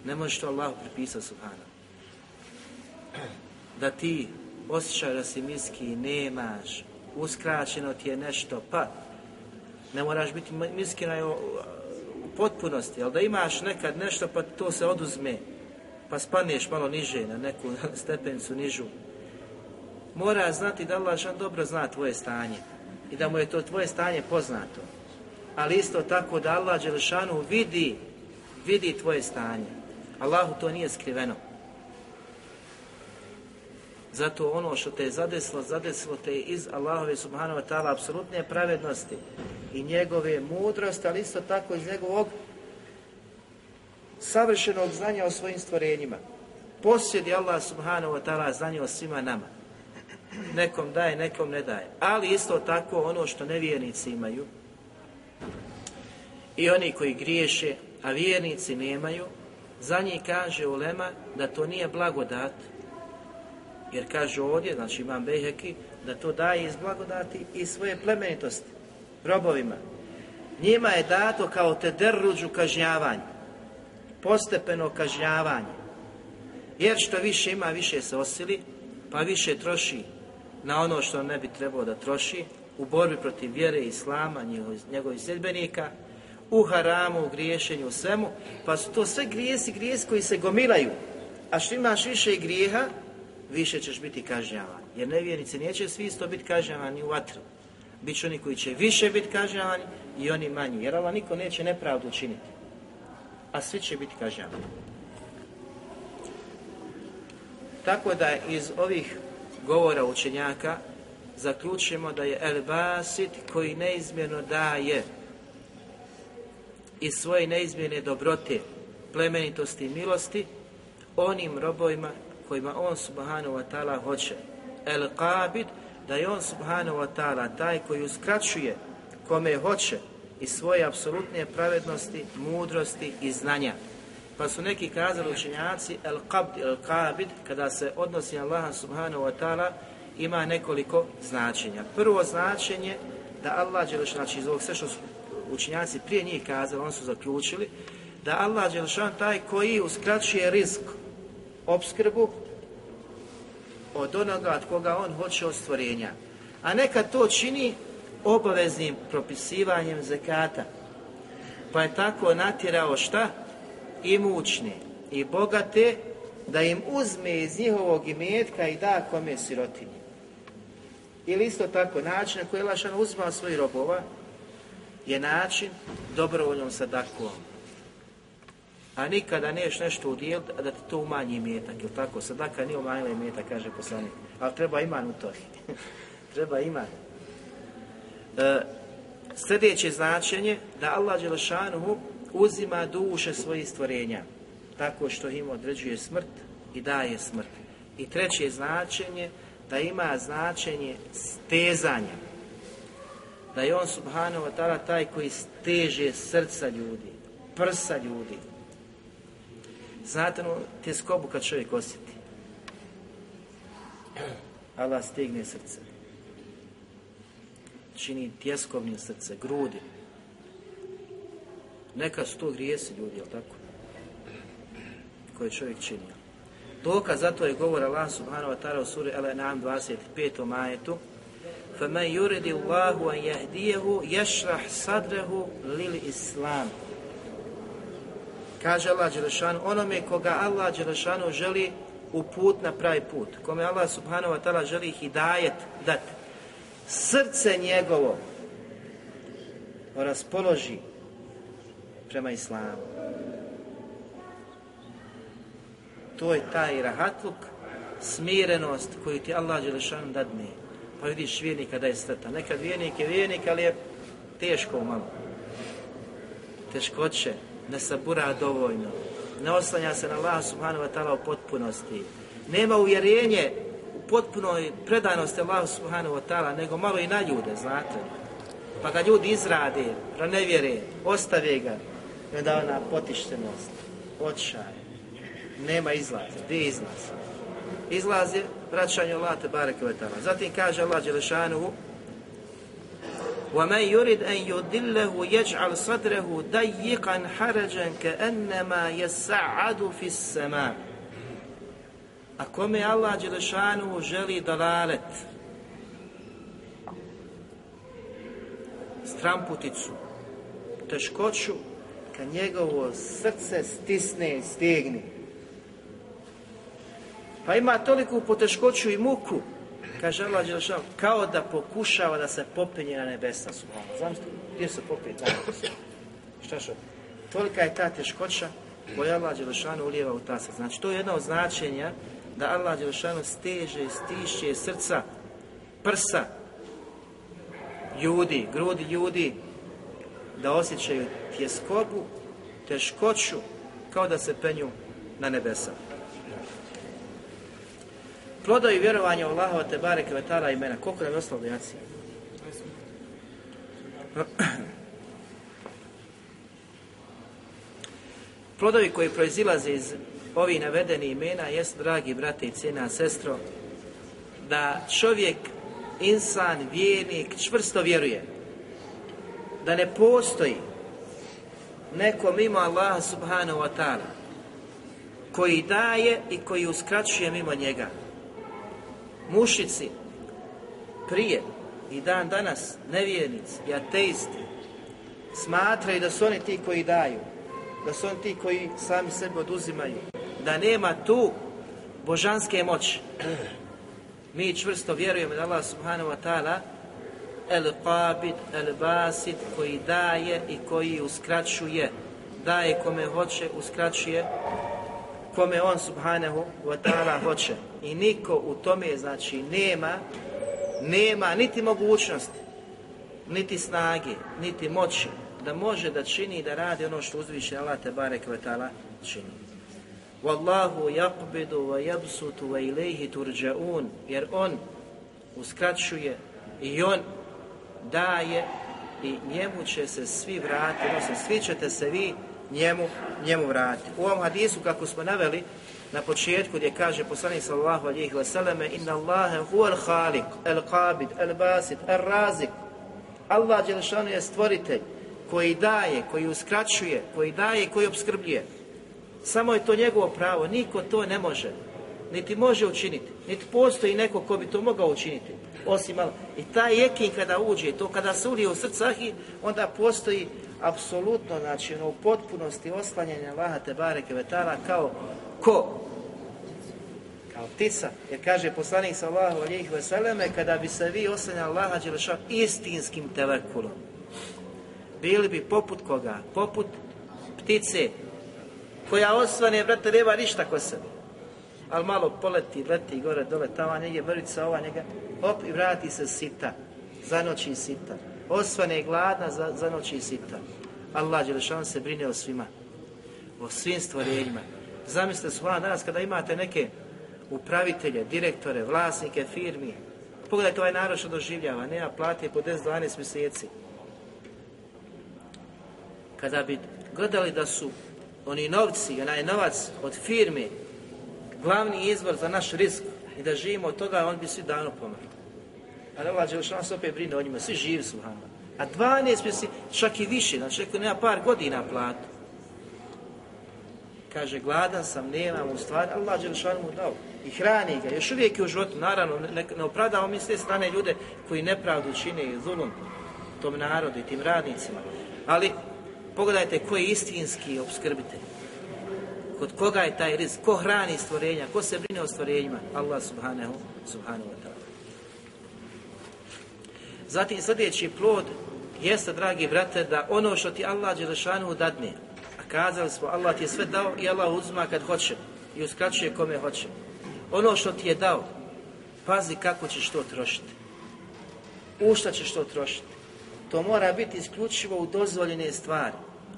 Ne možeš to Allah pripisati subhanu. Da ti osjećaj da si miski nemaš, uskraćeno ti je nešto, pa ne moraš biti miskina u potpunosti, ali da imaš nekad nešto pa to se oduzme, pa spaneš malo niže na neku stepenicu nižu. Mora znati da Allah dobro zna tvoje stanje i da mu je to tvoje stanje poznato. Ali isto tako da Allah Đelešanu vidi, vidi tvoje stanje. Allahu to nije skriveno. Zato ono što te je zadesilo, zadesilo te iz Allahove subhanahu wa ta'ala apsolutne pravednosti i njegove mudrosti, ali isto tako iz njegovog savršenog znanja o svojim stvorenjima. Posjedi Allah subhanahu wa ta'ala znanje o svima nama. Nekom daje, nekom ne daje. Ali isto tako ono što nevjernici imaju i oni koji griješe, a vjernici nemaju, za njih kaže Ulema da to nije blagodat, jer kaže ovdje, znači imam Bejheki, da to daje iz blagodati i svoje plemenitosti robovima. Njima je dato kao te derruđu kažnjavanje, postepeno kažnjavanje. Jer što više ima, više se osili, pa više troši na ono što ne bi trebalo da troši, u borbi protiv vjere Islama, njegovih sljedbenika, u haramu, u griješenju, u svemu, pa su to sve grijesi, grijesi koji se gomilaju. A što imaš više grijeha, više ćeš biti kažnjavan. Jer nevjernici neće svi isto biti kažnjavani u vatru. Biće oni koji će više biti kažnjavani i oni manji. Jer Allah niko neće nepravdu učiniti. A svi će biti kažnjavani. Tako da iz ovih govora učenjaka zaključujemo da je El Basit koji neizmjerno daje i svoje neizmjerne dobrote, plemenitosti i milosti onim robovima kojima on subhanahu wa ta'ala hoće. El qabid, da je on subhanahu wa ta'ala taj koji uskraćuje kome hoće i svoje apsolutne pravednosti, mudrosti i znanja. Pa su neki kazali učenjaci el qabd, el qabid, kada se odnosi na Allaha subhanahu wa ta'ala, ima nekoliko značenja. Prvo značenje da Allah, znači iz ovog sve što su učenjaci prije njih kazali, oni su zaključili, da Allah Đelšan taj koji uskraćuje risk, opskrbu od onoga od koga on hoće od stvorenja. A nekad to čini obaveznim propisivanjem zekata. Pa je tako natjerao šta? I mučne i bogate da im uzme iz njihovog imetka i da kome sirotinji. Ili isto tako način na koji je Lašan uzmao svojih robova je način dobrovoljnom sadakom a nikada neš nešto udjeliti, a da ti to umanji imetak, ili tako? Sadaka nije umanjila imetak, kaže poslanik. Ali treba iman u to. treba iman. E, sljedeće značenje, da Allah Đelešanuhu uzima duše svojih stvorenja, tako što im određuje smrt i daje smrt. I treće značenje, da ima značenje stezanja. Da je on subhanahu wa ta'ala taj koji steže srca ljudi, prsa ljudi, Znate ono tjeskobu kad čovjek osjeti. Allah stigne srce. Čini tjeskovnim srce, grudi. Neka su to grijesi ljudi, jel tako? Koje čovjek čini. Dokaz zato je govor Allah subhanahu wa ta'ala u suri Al-An'am 25. majetu فَمَنْ يُرِدِ اللَّهُ أَنْ يَهْدِيَهُ يَشْرَحْ صَدْرَهُ لِلْإِسْلَامِ Kaže Allah Đelešanu, onome koga Allah Đelešanu želi u put na pravi put, kome Allah subhanahu wa ta'ala želi hidajet dati, srce njegovo raspoloži prema islamu. To je taj rahatluk, smirenost koju ti Allah Đelešanu dadne. Pa vidiš vjernika da je sretan. Nekad vjernik je vjernik, ali je teško malo. Teškoće, ne sabura dovoljno, ne oslanja se na Allah subhanahu wa ta'ala u potpunosti, nema uvjerenje u potpunoj predanosti Allah subhanahu wa ta'ala, nego malo i na ljude, znate. Pa ga ljudi izrade, pronevjere, ostave ga, onda ona potištenost, očaj, nema izlaza. Gdje je izlaz? Izlaz je vraćanje Allah te ta'ala. Zatim kaže Allah Đelešanuhu ومن يرد أن يضله يجعل صدره ضيقا حرجا كأنما يسعد في السماء A kome Allah Đelešanu želi dalalet, stramputicu, teškoću, kad njegovo srce stisne i stegni. Pa ima toliku poteškoću i muku, kaže Allah Đelešanu, kao da pokušava da se popenje na nebesa. Subhano. Zamislite, gdje se popije nebesa? Šta što? Tolika je ta teškoća koja Allah Đelešanu ulijeva u ta srca. Znači, to je jedno od značenja da Allah Đelešanu steže, stišće srca, prsa ljudi, grudi ljudi, da osjećaju tjeskobu, teškoću, kao da se penju na nebesa. Plodovi vjerovanja u Allahova te bareke vetala imena. Koliko nam je ostalo jaci? Plodovi koji proizilaze iz ovih navedeni imena jest, dragi brate i cijena sestro, da čovjek, insan, vjernik, čvrsto vjeruje da ne postoji neko mimo Allaha subhanahu wa ta'ala koji daje i koji uskraćuje mimo njega mušici prije i dan danas nevjernici i ateisti smatraju da su oni ti koji daju da su oni ti koji sami sebe oduzimaju da nema tu božanske moći mi čvrsto vjerujemo da Allah subhanahu wa ta'ala el qabid, el basid koji daje i koji uskraćuje daje kome hoće, uskraćuje kome on subhanahu wa ta'ala hoće. I niko u tome znači nema, nema niti mogućnosti, niti snage, niti moći da može da čini i da radi ono što uzviše Allah te barek wa ta'ala čini. Wallahu yaqbidu wa yabsutu wa ilayhi turja'un jer on uskraćuje i on daje i njemu će se svi vratiti, odnosno svi ćete se vi njemu, njemu vratiti. U ovom hadisu, kako smo naveli na početku, gdje kaže poslanik sallallahu alihi wasallam, inna Allahe huwa al-khaliq, al-qabid, al-basit, al-razik. Allah Đelešanu je stvoritelj koji daje, koji uskraćuje, koji daje koji obskrbljuje. Samo je to njegovo pravo, niko to ne može, niti može učiniti, niti postoji neko ko bi to mogao učiniti, osim malo. I taj jekin kada uđe, to kada se ulije u srcahi, onda postoji apsolutno, znači ono, u potpunosti oslanjanje Allaha te bareke vetala kao ko? Kao ptica. Jer kaže poslanik sallahu alijih veseleme, kada bi se vi oslanjali Allaha Đelešan istinskim telekulom, bili bi poput koga? Poput ptice koja osvane, brate, nema ništa ko sebe. Ali malo poleti, leti gore, dole, tamo negdje mrvica, ova njega, hop, i vrati se sita, zanoći sita. Osvane je gladna, za, zanoći sita. Allah Đelešan se brine o svima, o svim stvorenjima. Zamislite su danas kada imate neke upravitelje, direktore, vlasnike firmi, pogledajte ovaj narod što doživljava, nema plate po 10-12 mjeseci. Kada bi gledali da su oni novci, onaj novac od firme, glavni izvor za naš risk i da živimo od toga, on bi svi davno pomrli. Ali Allah Đelešan se opet brine o njima, svi živi su. A 12 mjeseci, čak i više, znači neko nema par godina platu. Kaže, gladan sam, nemam u stvari, Allah Đelešan mu dao. I hrani ga, još uvijek je u životu, naravno, ne, ne opravdamo mi s te strane ljude koji nepravdu čine i zulum tom narodu i tim radnicima. Ali, pogledajte ko je istinski obskrbitelj. Kod koga je taj rizik? Ko hrani stvorenja? Ko se brine o stvorenjima? Allah subhanahu, subhanahu wa ta'ala. Zatim sljedeći plod jeste, dragi brate, da ono što ti Allah Đelešanu dadne, kazali smo, Allah ti je sve dao i Allah uzma kad hoće i uskraćuje kome hoće. Ono što ti je dao, pazi kako ćeš to trošiti. U šta ćeš to trošiti. To mora biti isključivo u dozvoljene stvari,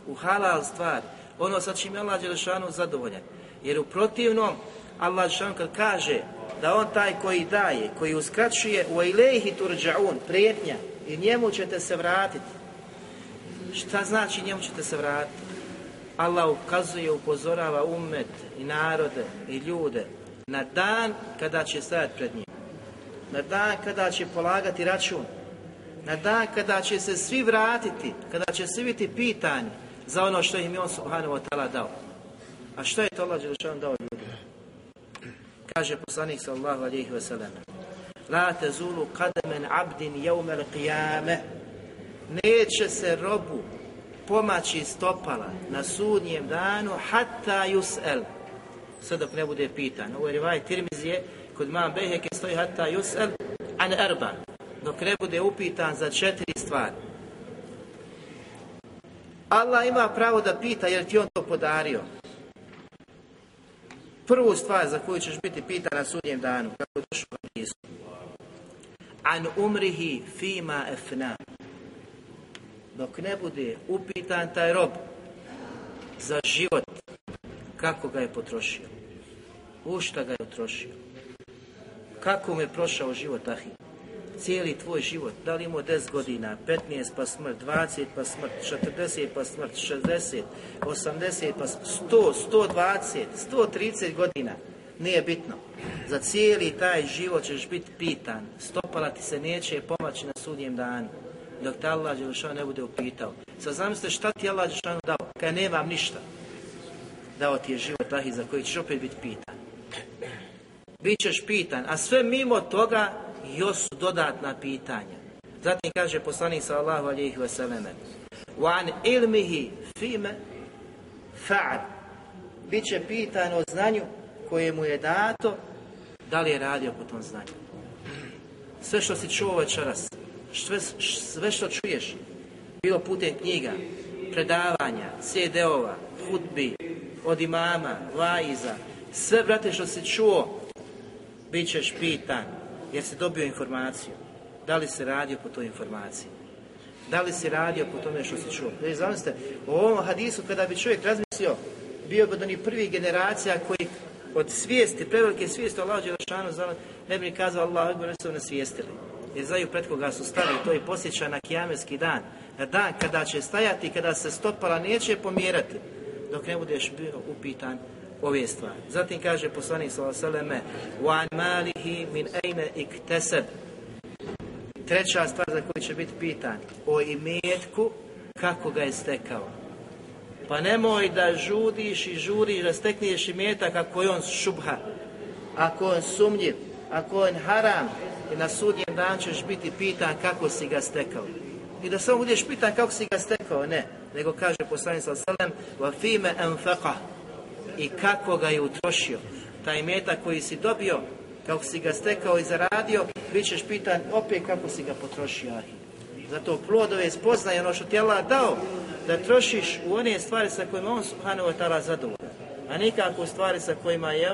u halal stvari, ono sa čim je Allah Đelešanu zadovoljan. Jer u protivnom, Allah Đelešanu kad kaže da on taj koji daje, koji uskraćuje u ilaihi turđaun, prijetnja, i njemu ćete se vratiti. Šta znači njemu ćete se vratiti? Allah ukazuje, upozorava umet i narode i ljude na dan kada će stajati pred njim. Na dan kada će polagati račun. Na dan kada će se svi vratiti, kada će svi biti pitani za ono što im je on subhanahu wa ta'ala dao. A što je to Allah Đelešanu dao ljudima? Kaže poslanik sallallahu alaihi wa sallam La tezulu kademen abdin jeumel qiyame Neće se robu pomaći stopala na sudnjem danu hatta yus'el sve dok ne bude pitan. Ovo je rivaj Tirmizije, kod mam Beheke stoji hatta yus'el an erba dok ne bude upitan za četiri stvari. Allah ima pravo da pita jer ti on to podario. Prvu stvar za koju ćeš biti pitan na sudnjem danu, kako došlo. An umrihi fima efna. Dok ne bude upitan taj rob za život, kako ga je potrošio, u šta ga je utrošio, kako mu je prošao život, ahi? Cijeli tvoj život, da li imao 10 godina, 15 pa smrt, 20 pa smrt, 40 pa smrt, 60, 80 pa smrt, 100, 120, 130 godina, nije bitno. Za cijeli taj život ćeš biti pitan, stopala ti se neće pomaći na sudnjem danu, dok te Allah Đelešanu ne bude upitao. Sad zamislite šta ti Allah Đelešanu dao, kad nemam ništa. Dao ti je život tahi za koji ćeš opet biti pitan. Bićeš pitan, a sve mimo toga još su dodatna pitanja. Zatim kaže poslanik sallallahu alejhi ve selleme: "Wa an ilmihi fime fa'al." Biće pitan o znanju koje mu je dato, da li je radio po tom znanju. Sve što si čuo večeras, sve, sve što čuješ, bilo putem knjiga, predavanja, CD-ova, hudbi, od imama, vaiza, sve, brate, što si čuo, bit ćeš pitan jer si dobio informaciju. Da li se radio po toj informaciji? Da li si radio po tome što si čuo? Znači, zamislite, u ovom hadisu kada bi čovjek razmislio, bio bi od onih prvih generacija koji od svijesti, prevelike svijesti o Allahu Đelešanu, ne bi ni kazao Allah, Akbar, su nasvijestili Jer znaju pred koga su stali, to je posjeća na kijamerski dan. Na dan kada će stajati, kada se stopala neće pomjerati, dok ne budeš bio upitan ove stvari. Zatim kaže poslanik s.a.v. وَعَنْ مَالِهِ مِنْ أَيْنَ اِكْتَسَبْ Treća stvar za koju će biti pitan, o imetku, kako ga je stekao. Pa nemoj da žudiš i žuriš da stekniješ imetak ako je on šubha, ako je on sumnjiv, ako je on haram, i na sudnjem dan ćeš biti pitan kako si ga stekao. I da samo budeš pitan kako si ga stekao, ne. Nego kaže poslanik sa wa fime anfaqa i kako ga je utrošio. Taj metak koji si dobio, kako si ga stekao i zaradio, bit ćeš pitan opet kako si ga potrošio. Zato plodove spoznaje ono što ti Allah dao, da trošiš u one stvari sa kojima on subhanahu wa ta'ala zadovoljan, a nikako u stvari sa kojima je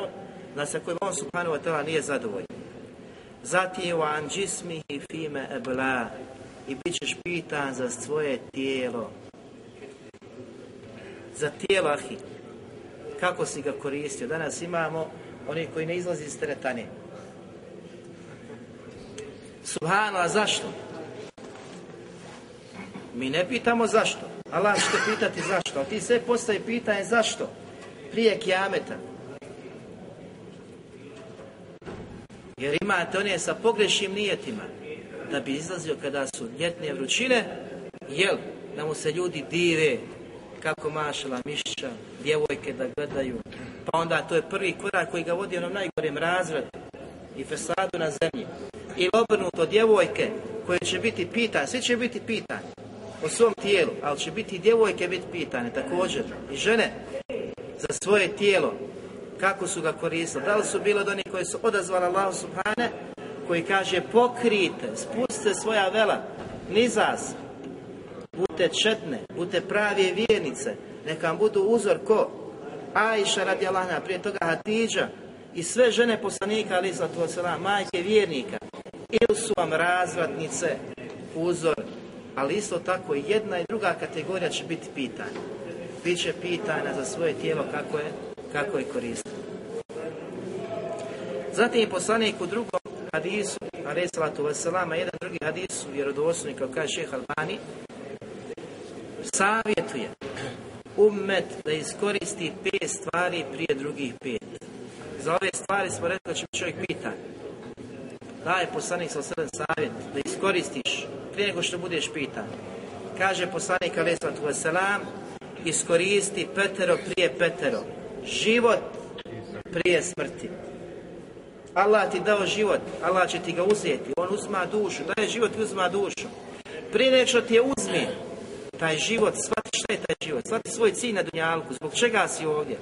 da sa kojima on subhanahu wa ta'ala nije zadovoljan. Zatim u anđismihi fime ebla i bit ćeš pitan za svoje tijelo. Za tijelo, ahi kako si ga koristio. Danas imamo oni koji ne izlazi iz teretane. Subhano, a zašto? Mi ne pitamo zašto. Allah će pitati zašto. A ti sve postaje pitanje zašto. Prije kijameta. Jer imate one sa pogrešim nijetima. Da bi izlazio kada su ljetne vrućine. Jel? Da mu se ljudi dive kako mašala mišića, djevojke da gledaju. Pa onda to je prvi korak koji ga vodi onom najgorem razredu i fesadu na zemlji. I obrnuto djevojke koje će biti pitane, svi će biti pitani o svom tijelu, ali će biti i djevojke biti pitane također i žene za svoje tijelo kako su ga koristili. Da li su bile od onih koji su odazvali Allah subhane koji kaže pokrijte, spustite svoja vela, nizas, budite četne, budite prave vjernice, neka vam budu uzor ko Ajša radi Allahna, prije toga Hatidža i sve žene poslanika, ali to majke vjernika, ili su vam razvratnice, uzor, ali isto tako jedna i druga kategorija će biti pitanja. Biće pitanja za svoje tijelo kako je, kako je koristiti. Zatim poslanik u drugom hadisu, alaih salatu wasalama, jedan drugi hadis vjerodostojni, kao kaže šeha Albani, savjetuje ummet da iskoristi pet stvari prije drugih pet. Za ove stvari smo rekli da će čovjek pitan. Daje poslanik sa srdan savjet da iskoristiš prije nego što budeš pitan. Kaže poslanik alaih selam iskoristi petero prije petero. Život prije smrti. Allah ti dao život, Allah će ti ga uzeti, On uzma dušu, daje život i uzma dušu. Prije nego što ti je uzmi, taj život, shvati šta je taj život, shvati svoj cilj na dunjalku, zbog čega si ovdje.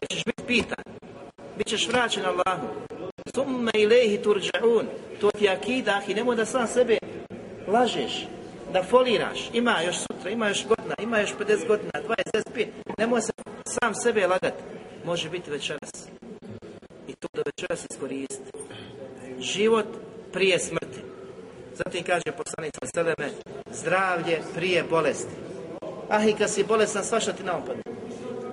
Jer ćeš biti pitan, bit ćeš vraćen Allahu. Summe ilehi turđa'un, to ti je akida, i nemoj da sam sebe lažeš, da foliraš, ima još sutra, ima još godina, ima još 50 godina, 20, 25, nemoj se sam sebe lagati, može biti večeras. I to da večeras iskoristi. Život prije smrti. Zatim kaže poslanica Seleme, zdravlje prije bolesti. Ah, i kad si bolestan, svašta ti naopadne.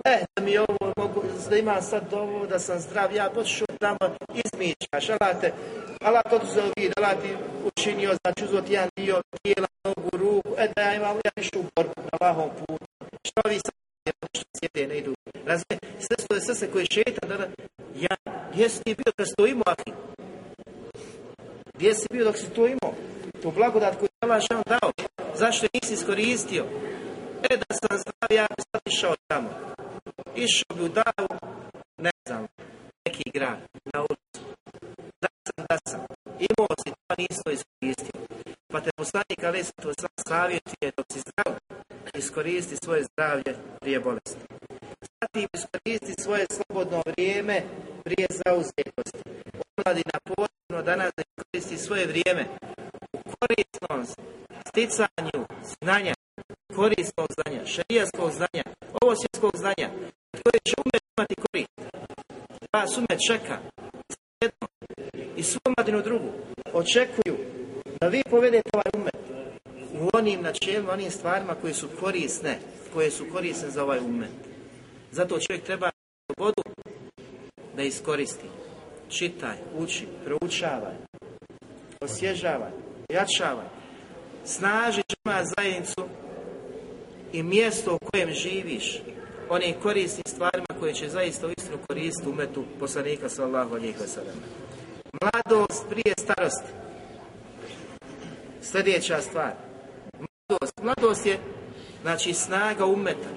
E, da mi ovo mogu, da imam sad ovo, da sam zdrav, ja potišu tamo, izmičaš, Allah te, Allah to tu vid, Allah ti učinio, znači uzot jedan dio tijela, nogu, ruku, e da ja imam, ja nišu u borbu na lahom putu. Što vi sad sjede, ne idu. Razme, sve svoje srce koje šeta, ja, gdje si ti bio kad si to imao, ahi? Gdje si bio dok si to imao? Tu blagodat koju je Allah dao, zašto nisi iskoristio? E da sam zdrav, ja bi sad išao tamo. Išao bi u davu, ne znam, neki grad, na ulicu. Da sam, da sam. Imao si to. Pa te poslanik ali sam savjetuje dok si zdrav, iskoristi svoje zdravlje prije bolesti. Zatim iskoristi svoje slobodno vrijeme prije zauzetosti. Omladina posebno danas da iskoristi svoje vrijeme u korisnom sticanju znanja, korisnog znanja, šarijaskog znanja, ovosvjetskog znanja, koje će umet imati korist. Pa sumet čeka jedno i svu mladinu drugu očekuju da vi povedete ovaj umet u onim načelima, onim stvarima koje su korisne, koje su korisne za ovaj umet. Zato čovjek treba slobodu da iskoristi. Čitaj, uči, proučavaj, osježavaj, jačavaj. Snaži džema zajednicu i mjesto u kojem živiš onim korisnim stvarima koje će zaista u istinu koristiti umetu poslanika sallahu alijih. Mladost prije starosti. Sljedeća stvar. Mladost. Mladost je znači snaga umeta.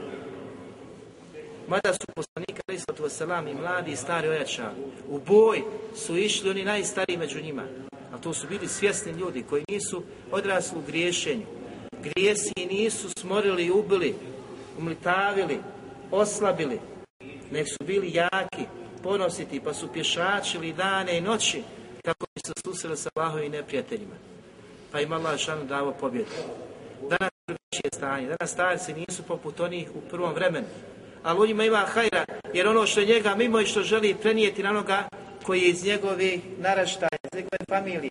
Mada su poslanika Hristatu Veselam i mladi i stari ojačali. U boj su išli oni najstariji među njima. A to su bili svjesni ljudi koji nisu odrasli u griješenju. Grijesi nisu smorili i ubili, umlitavili, oslabili, nek su bili jaki, ponositi, pa su pješačili dane i noći kako bi se susreli sa Allahovim neprijateljima. Pa im Allah šanu davo pobjedu. Danas je stanje, danas starci nisu poput onih u prvom vremenu, ali u njima ima hajra, jer ono što je njega mimo i što želi prenijeti na onoga koji je iz njegove naraštaja, iz njegove familije.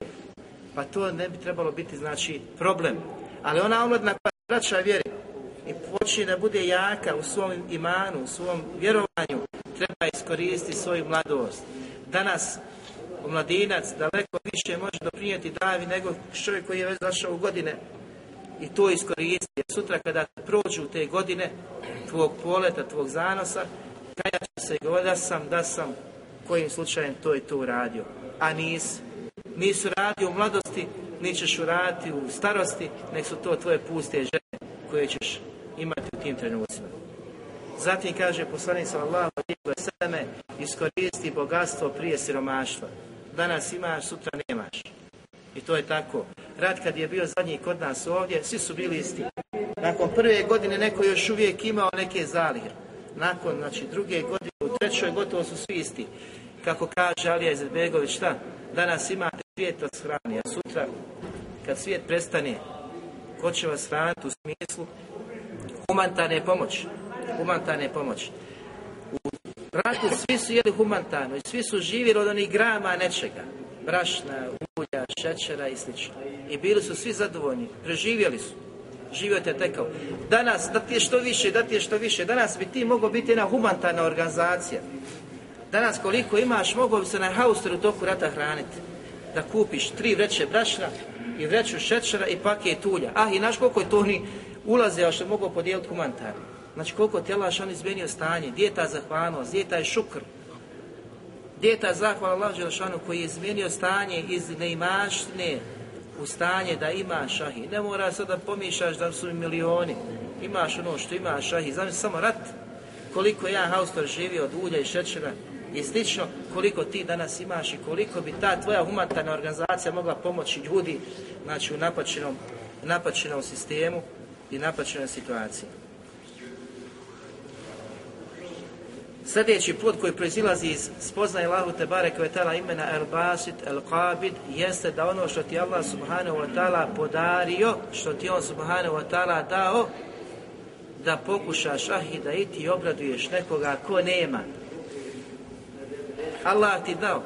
Pa to ne bi trebalo biti, znači, problem. Ali ona omladna koja vraća vjeri i počne da bude jaka u svom imanu, u svom vjerovanju, treba iskoristiti svoju mladost. Danas mladinac daleko više može doprinijeti davi nego čovjek koji je već zašao u godine i to iskoristiti. Sutra kada prođu te godine tvog poleta, tvog zanosa, kada će se govoriti da sam, da sam kojim slučajem to i to uradio. A nis, nisu radio u mladosti, ni ćeš uraditi u starosti, nek su to tvoje puste žene koje ćeš imati u tim trenucima. Zatim kaže poslanik sallallahu alejhi ve iskoristi bogatstvo prije siromaštva. Danas imaš, sutra nemaš. I to je tako. Rat kad je bio zadnji kod nas ovdje, svi su bili isti. Nakon prve godine neko još uvijek imao neke zalihe. Nakon, znači, druge godine, u trećoj gotovo su svi isti. Kako kaže Alija Izetbegović, šta? Danas imate svijet od hrani, a sutra, kad svijet prestane, ko će vas hraniti u smislu humanitarne pomoći. Humanitarne pomoći. U ratu svi su jeli humanitarno i svi su živjeli od onih grama nečega. Brašna, ulja, šećera i sl. I bili su svi zadovoljni. Preživjeli su. Živio te tekao. Danas, da ti je što više, da ti je što više. Danas bi ti mogao biti jedna humanitarna organizacija. Danas koliko imaš, mogao bi se na hausteru toku rata hraniti. Da kupiš tri vreće brašna i vreću šećera i paket ulja. Ah, i naš koliko je to oni ulaze, a što mogu podijeliti humanitarno. Znači koliko Allah on izmijenio stanje, gdje je ta zahvalnost, gdje je taj šukr, gdje je ta zahvala Allah Želešanu koji je izmijenio stanje iz neimaštine u stanje da ima šahi. Ne mora sada da pomišljaš da su milioni, imaš ono što ima šahi, znam samo rat, koliko ja haustor živio od ulja i šećera i slično, koliko ti danas imaš i koliko bi ta tvoja humanitarna organizacija mogla pomoći ljudi znači, u napačenom, napačenom sistemu i napačenoj situaciji. Sljedeći put koji proizilazi iz spoznaje Allahu te kvetala imena El Basit, El Qabid, jeste da ono što ti Allah subhanahu wa ta'ala podario, što ti on subhanahu wa ta'ala dao, da pokušaš ah i da i ti obraduješ nekoga ko nema. Allah ti dao,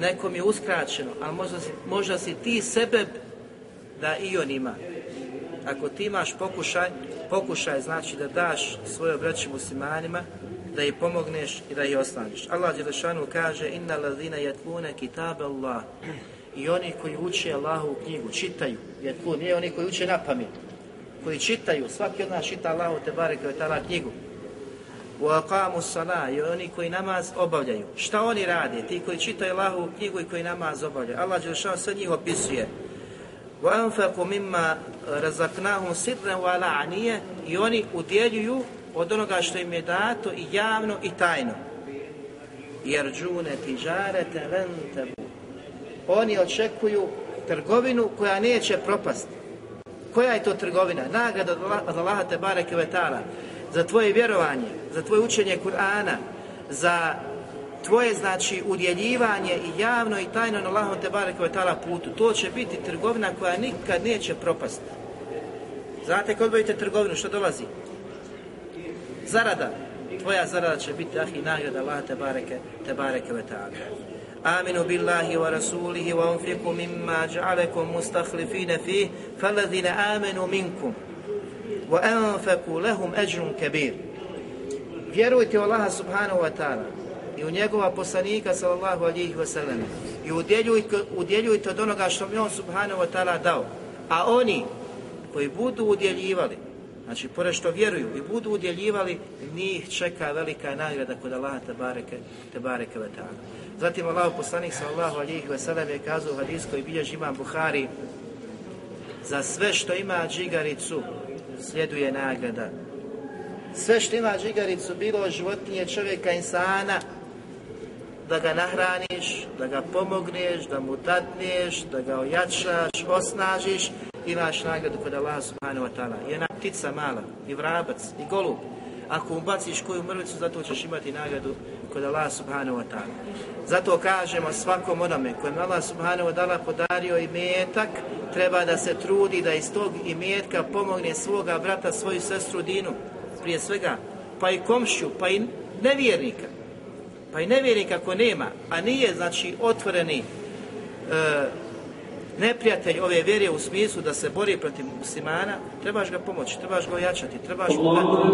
nekom je uskraćeno, ali možda si, možda si ti sebe da i on ima. Ako ti imaš pokušaj, pokušaj znači da daš svojoj braći muslimanima, da ih pomogneš i da ih ostaniš. Allah Đelešanu kaže Inna lazina jetlune kitabe Allah i oni koji uče Allahu knjigu, čitaju, jetlun, nije oni koji uče na pamet, koji čitaju, svaki od nas čita Allahu te bareke je tala knjigu. U aqamu salah i oni koji namaz obavljaju. Šta oni rade? Ti koji čitaju Allahu knjigu i koji namaz obavljaju. Allah Đelešanu sve njih opisuje. وَأَنْفَقُ مِمَّا رَزَقْنَاهُمْ سِرًا وَعَلَانِيَ I oni udjeljuju od onoga što im je dato i javno i tajno. Jer džune tižarete lentebu. Oni očekuju trgovinu koja neće propasti. Koja je to trgovina? Nagrada od Allaha te bareke za tvoje vjerovanje, za tvoje učenje Kur'ana, za tvoje znači udjeljivanje i javno i tajno na Allahom te bareke putu. To će biti trgovina koja nikad neće propasti. Znate kad odvojite trgovinu, što dolazi? Zarada, tvoja zarada će biti ahi nagrada Allah te bareke, te bareke ve rasulihi wa unfiku mimma ja'alekum mustakhlifine fih, falladhina amenu minkum wa anfaku lahum ajrun kabir. Vjerujte u Allaha subhanahu wa ta'ala i u njegova poslanika sallallahu alihi wa sallam i udjeljujte, udjeljujte od onoga što mi on subhanahu wa ta'ala dao. A oni koji budu udjeljivali Znači, pored što vjeruju i budu udjeljivali, njih čeka velika nagrada kod Allaha te bareke, te bareke letana. Zatim Allah poslanik sallallahu alihi wasallam je kazao u hadis koji bilježi imam Buhari za sve što ima džigaricu sljeduje nagrada. Sve što ima džigaricu, bilo životinje, čovjeka, insana, da ga nahraniš, da ga pomogneš, da mu dadneš, da ga ojačaš, osnažiš, imaš nagradu kod Allah subhanahu wa ta'ala. I jedna ptica mala, i vrabac, i golub. Ako ubaciš koju mrvicu, zato ćeš imati nagradu kod Allah subhanahu wa ta'ala. Zato kažemo svakom onome kojem Allah subhanahu wa ta'ala podario i metak, treba da se trudi da iz tog imetka pomogne svoga brata, svoju sestru Dinu, prije svega, pa i komšju, pa i nevjernika. Pa i nevjernika ako nema, a nije znači otvoreni e, neprijatelj ove vjere u smislu da se bori protiv muslimana, trebaš ga pomoći, trebaš ga ojačati, trebaš mu dati.